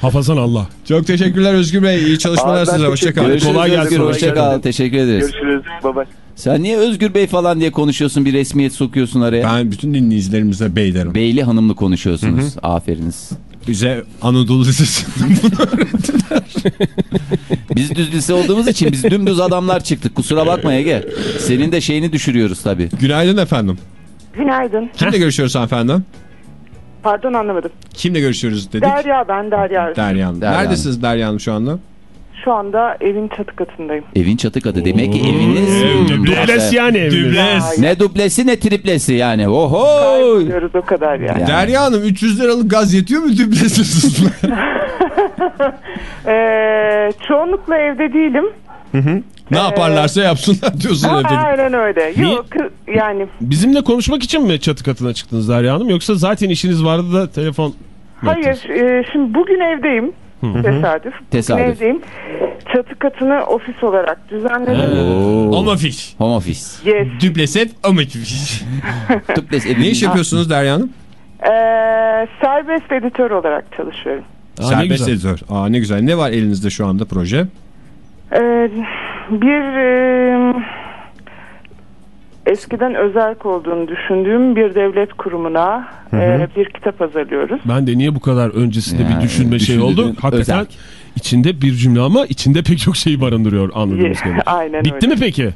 Hafazan Allah. Çok teşekkürler Özgür Bey. İyi çalışmalar Abi size. Hoşçakalın. Kolay gelsin, Özgür. Hoşça hoşça kal. kalın. Teşekkür ederiz. Görüşürüz. Bye bye. Sen niye Özgür Bey falan diye konuşuyorsun bir resmiyet sokuyorsun araya? Ben bütün dinleyicilerimize bey derim. Beyli hanımlı konuşuyorsunuz. Aferiniz. Bize Anadolu Lisesi'nden [laughs] Biz düz lise olduğumuz için biz dümdüz adamlar çıktık. Kusura bakma Ege. Senin de şeyini düşürüyoruz tabii. Günaydın efendim. Günaydın. Kimle görüşüyoruz hanımefendi? Pardon anlamadım. Kimle görüşüyoruz dedik? Derya ben Derya. Derya Hanım. Derya Neredesiniz Derya Hanım şu anda? Şu anda evin çatı katındayım. Evin çatı katı. Demek ki eviniz... Dubles yani eviniz. Ne dublesi ne triplesi yani. Oho! Kaybediyoruz o kadar yani. Yani. Derya Hanım 300 liralık gaz yetiyor mu ısıtmaya? [laughs] [laughs] Ee, çoğunlukla evde değilim. ne yaparlarsa yapsınlar diyorsun Ha, evde. aynen öyle. Niye? Yok yani Bizimle konuşmak için mi çatı katına çıktınız Derya Hanım? Yoksa zaten işiniz vardı da telefon hayır e, şimdi bugün evdeyim. Tesadüf. Tesadüf. Bugün evdeyim. Çatı katını ofis olarak düzenledim. Oo. Home office. Home office. Yes. Dübleset home office. [laughs] Tuples ne iş yapıyorsunuz Derya Hanım? Ee, serbest editör olarak çalışıyorum. Aa, Serbest editör. Aa ne güzel. Ne var elinizde şu anda proje? Ee, bir e, eskiden özerk olduğunu düşündüğüm bir devlet kurumuna e, bir kitap hazırlıyoruz. Ben de niye bu kadar öncesinde Yani bir düşünme şey oldu? Hakikaten özel. içinde bir cümle ama içinde pek çok şey barındırıyor anladığımız kadarıyla. Aynen Bitti öyle. mi peki?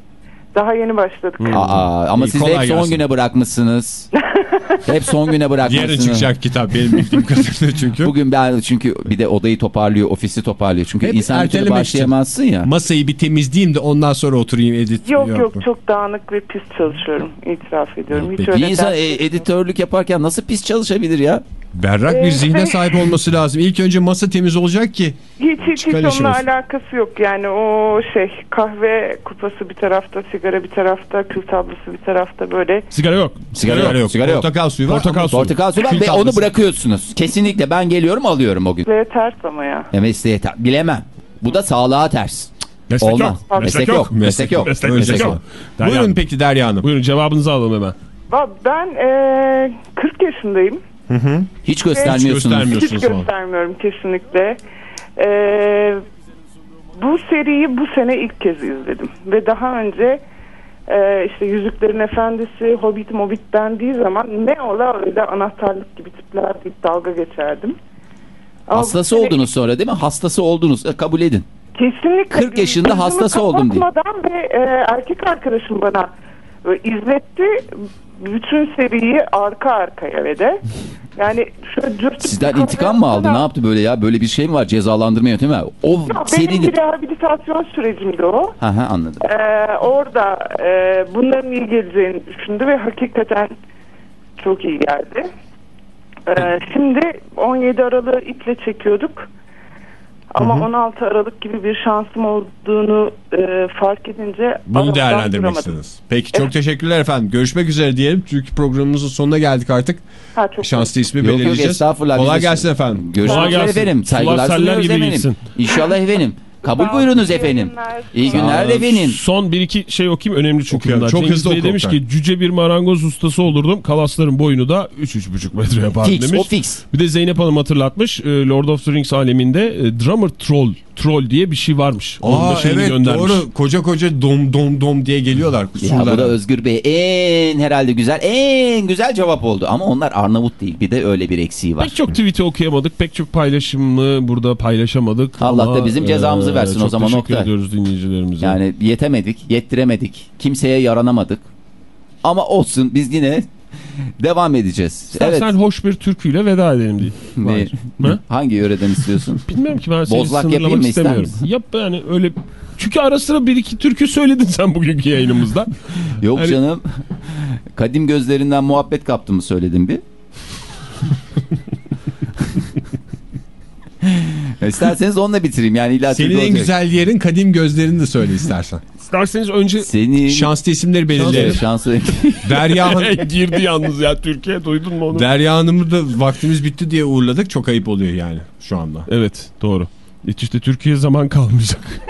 Daha yeni başladık. Aa, ama İyi, siz hep son gelsin. güne bırakmışsınız. [laughs] hep son güne bırakmışsınız. Yarın çıkacak kitap benim bildiğim [laughs] kadarıyla çünkü. Bugün ben çünkü bir de odayı toparlıyor, ofisi toparlıyor. Çünkü Hep insan bir türlü başlayamazsın ya. Masayı bir temizleyeyim de ondan sonra oturayım edit. Yok yok mu? çok dağınık ve pis çalışıyorum. İtiraf ediyorum. Hiç Peki. öyle Bir insan e, editörlük yaparken nasıl pis çalışabilir ya? Berrak bir Ee, zihne [laughs] sahip olması lazım. İlk önce masa temiz olacak ki. Hiç hiç, hiç onunla alakası yok. Yani o şey kahve kupası bir tarafta, sigara bir tarafta, kül tablosu bir tarafta böyle. Sigara yok. Sigara yok, sigara yok. Portakal suyu var. Portakal suyu. Portakal suyu var ve onu tablası. bırakıyorsunuz. Kesinlikle ben geliyorum alıyorum o gün. Ve ters ama ya. Ya mesleğe ta- bilemem. Bu da sağlığa ters. Meslek Olmaz. yok. Meslek yok. Meslek yok. Meslek, Meslek meslek yok. yok. Derya Buyurun peki Derya Hanım. Buyurun cevabınızı alalım hemen. Ben e, 40 yaşındayım. Hiç göstermiyorsunuz. göstermiyor. Hiç falan. göstermiyorum kesinlikle. E, bu seriyi bu sene ilk kez izledim. Ve daha önce e, işte Yüzüklerin Efendisi, Hobbit, Mobbit dendiği zaman ne ola öyle anahtarlık gibi tipler deyip dalga geçerdim. Ama Hastası sene oldunuz sonra değil mi? Hastası oldunuz. E, kabul edin. Kesinlikle. 40 yaşında Gözümü hastası oldum diye. kapatmadan ve e, erkek arkadaşım bana e, izletti. Bütün seriyi arka arkaya ve de. Yani şöyle dürtüp Sizden intikam mı aldı? Ne yaptı böyle ya? Böyle bir şey mi var? Cezalandırma yöntemi mi? O Ya benim serinin... bir rehabilitasyon sürecimdi o. Ha ha anladım. Ee, orada e, bunların iyi geleceğini düşündü ve hakikaten çok iyi geldi. Ee, şimdi 17 Aralık'ı iple çekiyorduk. Ama 16 Aralık gibi bir şansım olduğunu e, fark edince Bunu değerlendirmek duramadım. istediniz. Peki çok Evet. teşekkürler efendim. Görüşmek üzere diyelim. Çünkü programımızın sonuna geldik artık. Ha, çok Şanslı ismi Yok yok belirleyeceğiz. estağfurullah. Kolay gelsin efendim. Görüşmek Kolay üzere gelsin. efendim. Saygılar sunuyoruz gibi efendim. İnşallah efendim. Kabul Sağ buyurunuz efendim. günler. İyi günler efendim. Son bir iki şey okuyayım önemli çünkü Okuyalım. bunlar. Çok Cengiz hızlı Bey demiş ki cüce bir marangoz ustası olurdum. Kalasların boyunu da 3-3,5 metre yapardım Fix demiş. o fix. Bir de Zeynep Hanım hatırlatmış. e, Lord of the Rings aleminde e, drummer troll troll diye bir şey varmış. Onun da Aa şeyini evet göndermiş. doğru. Koca koca dom dom dom diye geliyorlar. Ya bu da Özgür Bey en herhalde güzel en güzel cevap oldu. Ama onlar Arnavut değil. Bir de öyle bir eksiği var. Pek çok tweet'i okuyamadık. Pek çok paylaşımı burada paylaşamadık. Allah Ama, da bizim cezamızı e, versin o çok zaman teşekkür Oktay. ediyoruz dinleyicilerimize. Yani yetemedik, yettiremedik. Kimseye yaranamadık. Ama olsun biz yine [laughs] devam edeceğiz. Evet. Sen hoş bir türküyle veda edelim diye. Ne- Ha? Hangi yöreden istiyorsun? [laughs] Bilmiyorum ki ben seni Bozlak sınırlamak ister istemiyorum. Yap yani öyle... Çünkü ara sıra bir iki türkü söyledin sen bugünkü yayınımızda. [laughs] Yok Hani- canım. Kadim gözlerinden muhabbet kaptığımı söyledim bir. İsterseniz onunla bitireyim yani illa Senin en olacak. güzel yerin kadim gözlerini de söyle istersen. İsterseniz önce... Senin Şanslı isimleri belirleyelim. şansı [laughs] Derya, Han [laughs] Girdi yalnız ya Türkiye duydun mu onu? Derya Hanım'ı da vaktimiz bitti diye uğurladık. Çok ayıp oluyor yani şu anda. Evet doğru. Hiç işte Türkiye zaman kalmayacak. [laughs]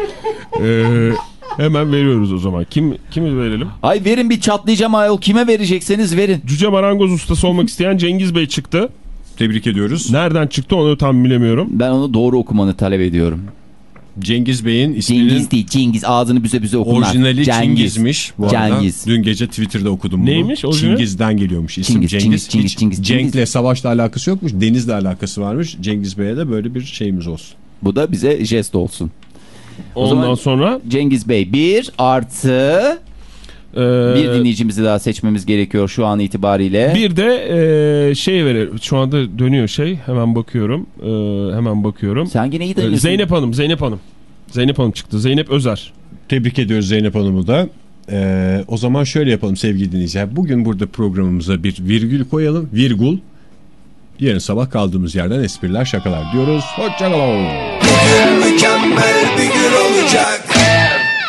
Ee, hemen veriyoruz o zaman. Kim kimi verelim? Ay verin bir çatlayacağım ayol kime verecekseniz verin. Cüce marangoz ustası olmak isteyen Cengiz Bey çıktı. Tebrik ediyoruz. Nereden çıktı onu tam bilemiyorum. Ben onu doğru okumanı talep ediyorum. Cengiz Bey'in isminin Cengiz değil Cengiz ağzını büze büze okuma. orijinali Cengiz. Cengiz'miş. Bu arada. Cengiz. Dün gece Twitter'da okudum bunu. Neymiş orijinali? Cengiz'den geliyormuş isim Cengiz, Cengiz. Cengiz, Cengiz, Hiç Cengiz, Cenk'le Cengiz. savaşla alakası yokmuş. Denizle alakası varmış. Cengiz Bey'e de böyle bir şeyimiz olsun. Bu da bize jest olsun. Ondan zaman- sonra Cengiz Bey 1 artı e, bir dinleyicimizi daha seçmemiz gerekiyor şu an itibariyle. bir de e, şey verelim. Şu anda dönüyor şey. Hemen bakıyorum. E, hemen bakıyorum. Sen yine iyi E, dönüyorsun. Zeynep Hanım, Zeynep Hanım. Zeynep Hanım çıktı. Zeynep Özer. Tebrik ediyoruz Zeynep Hanım'ı da. Ee, o zaman şöyle yapalım sevgili dinleyiciler. Bugün burada programımıza bir virgül koyalım. Virgul. Yarın sabah kaldığımız yerden espriler şakalar diyoruz. Hoşçakalın.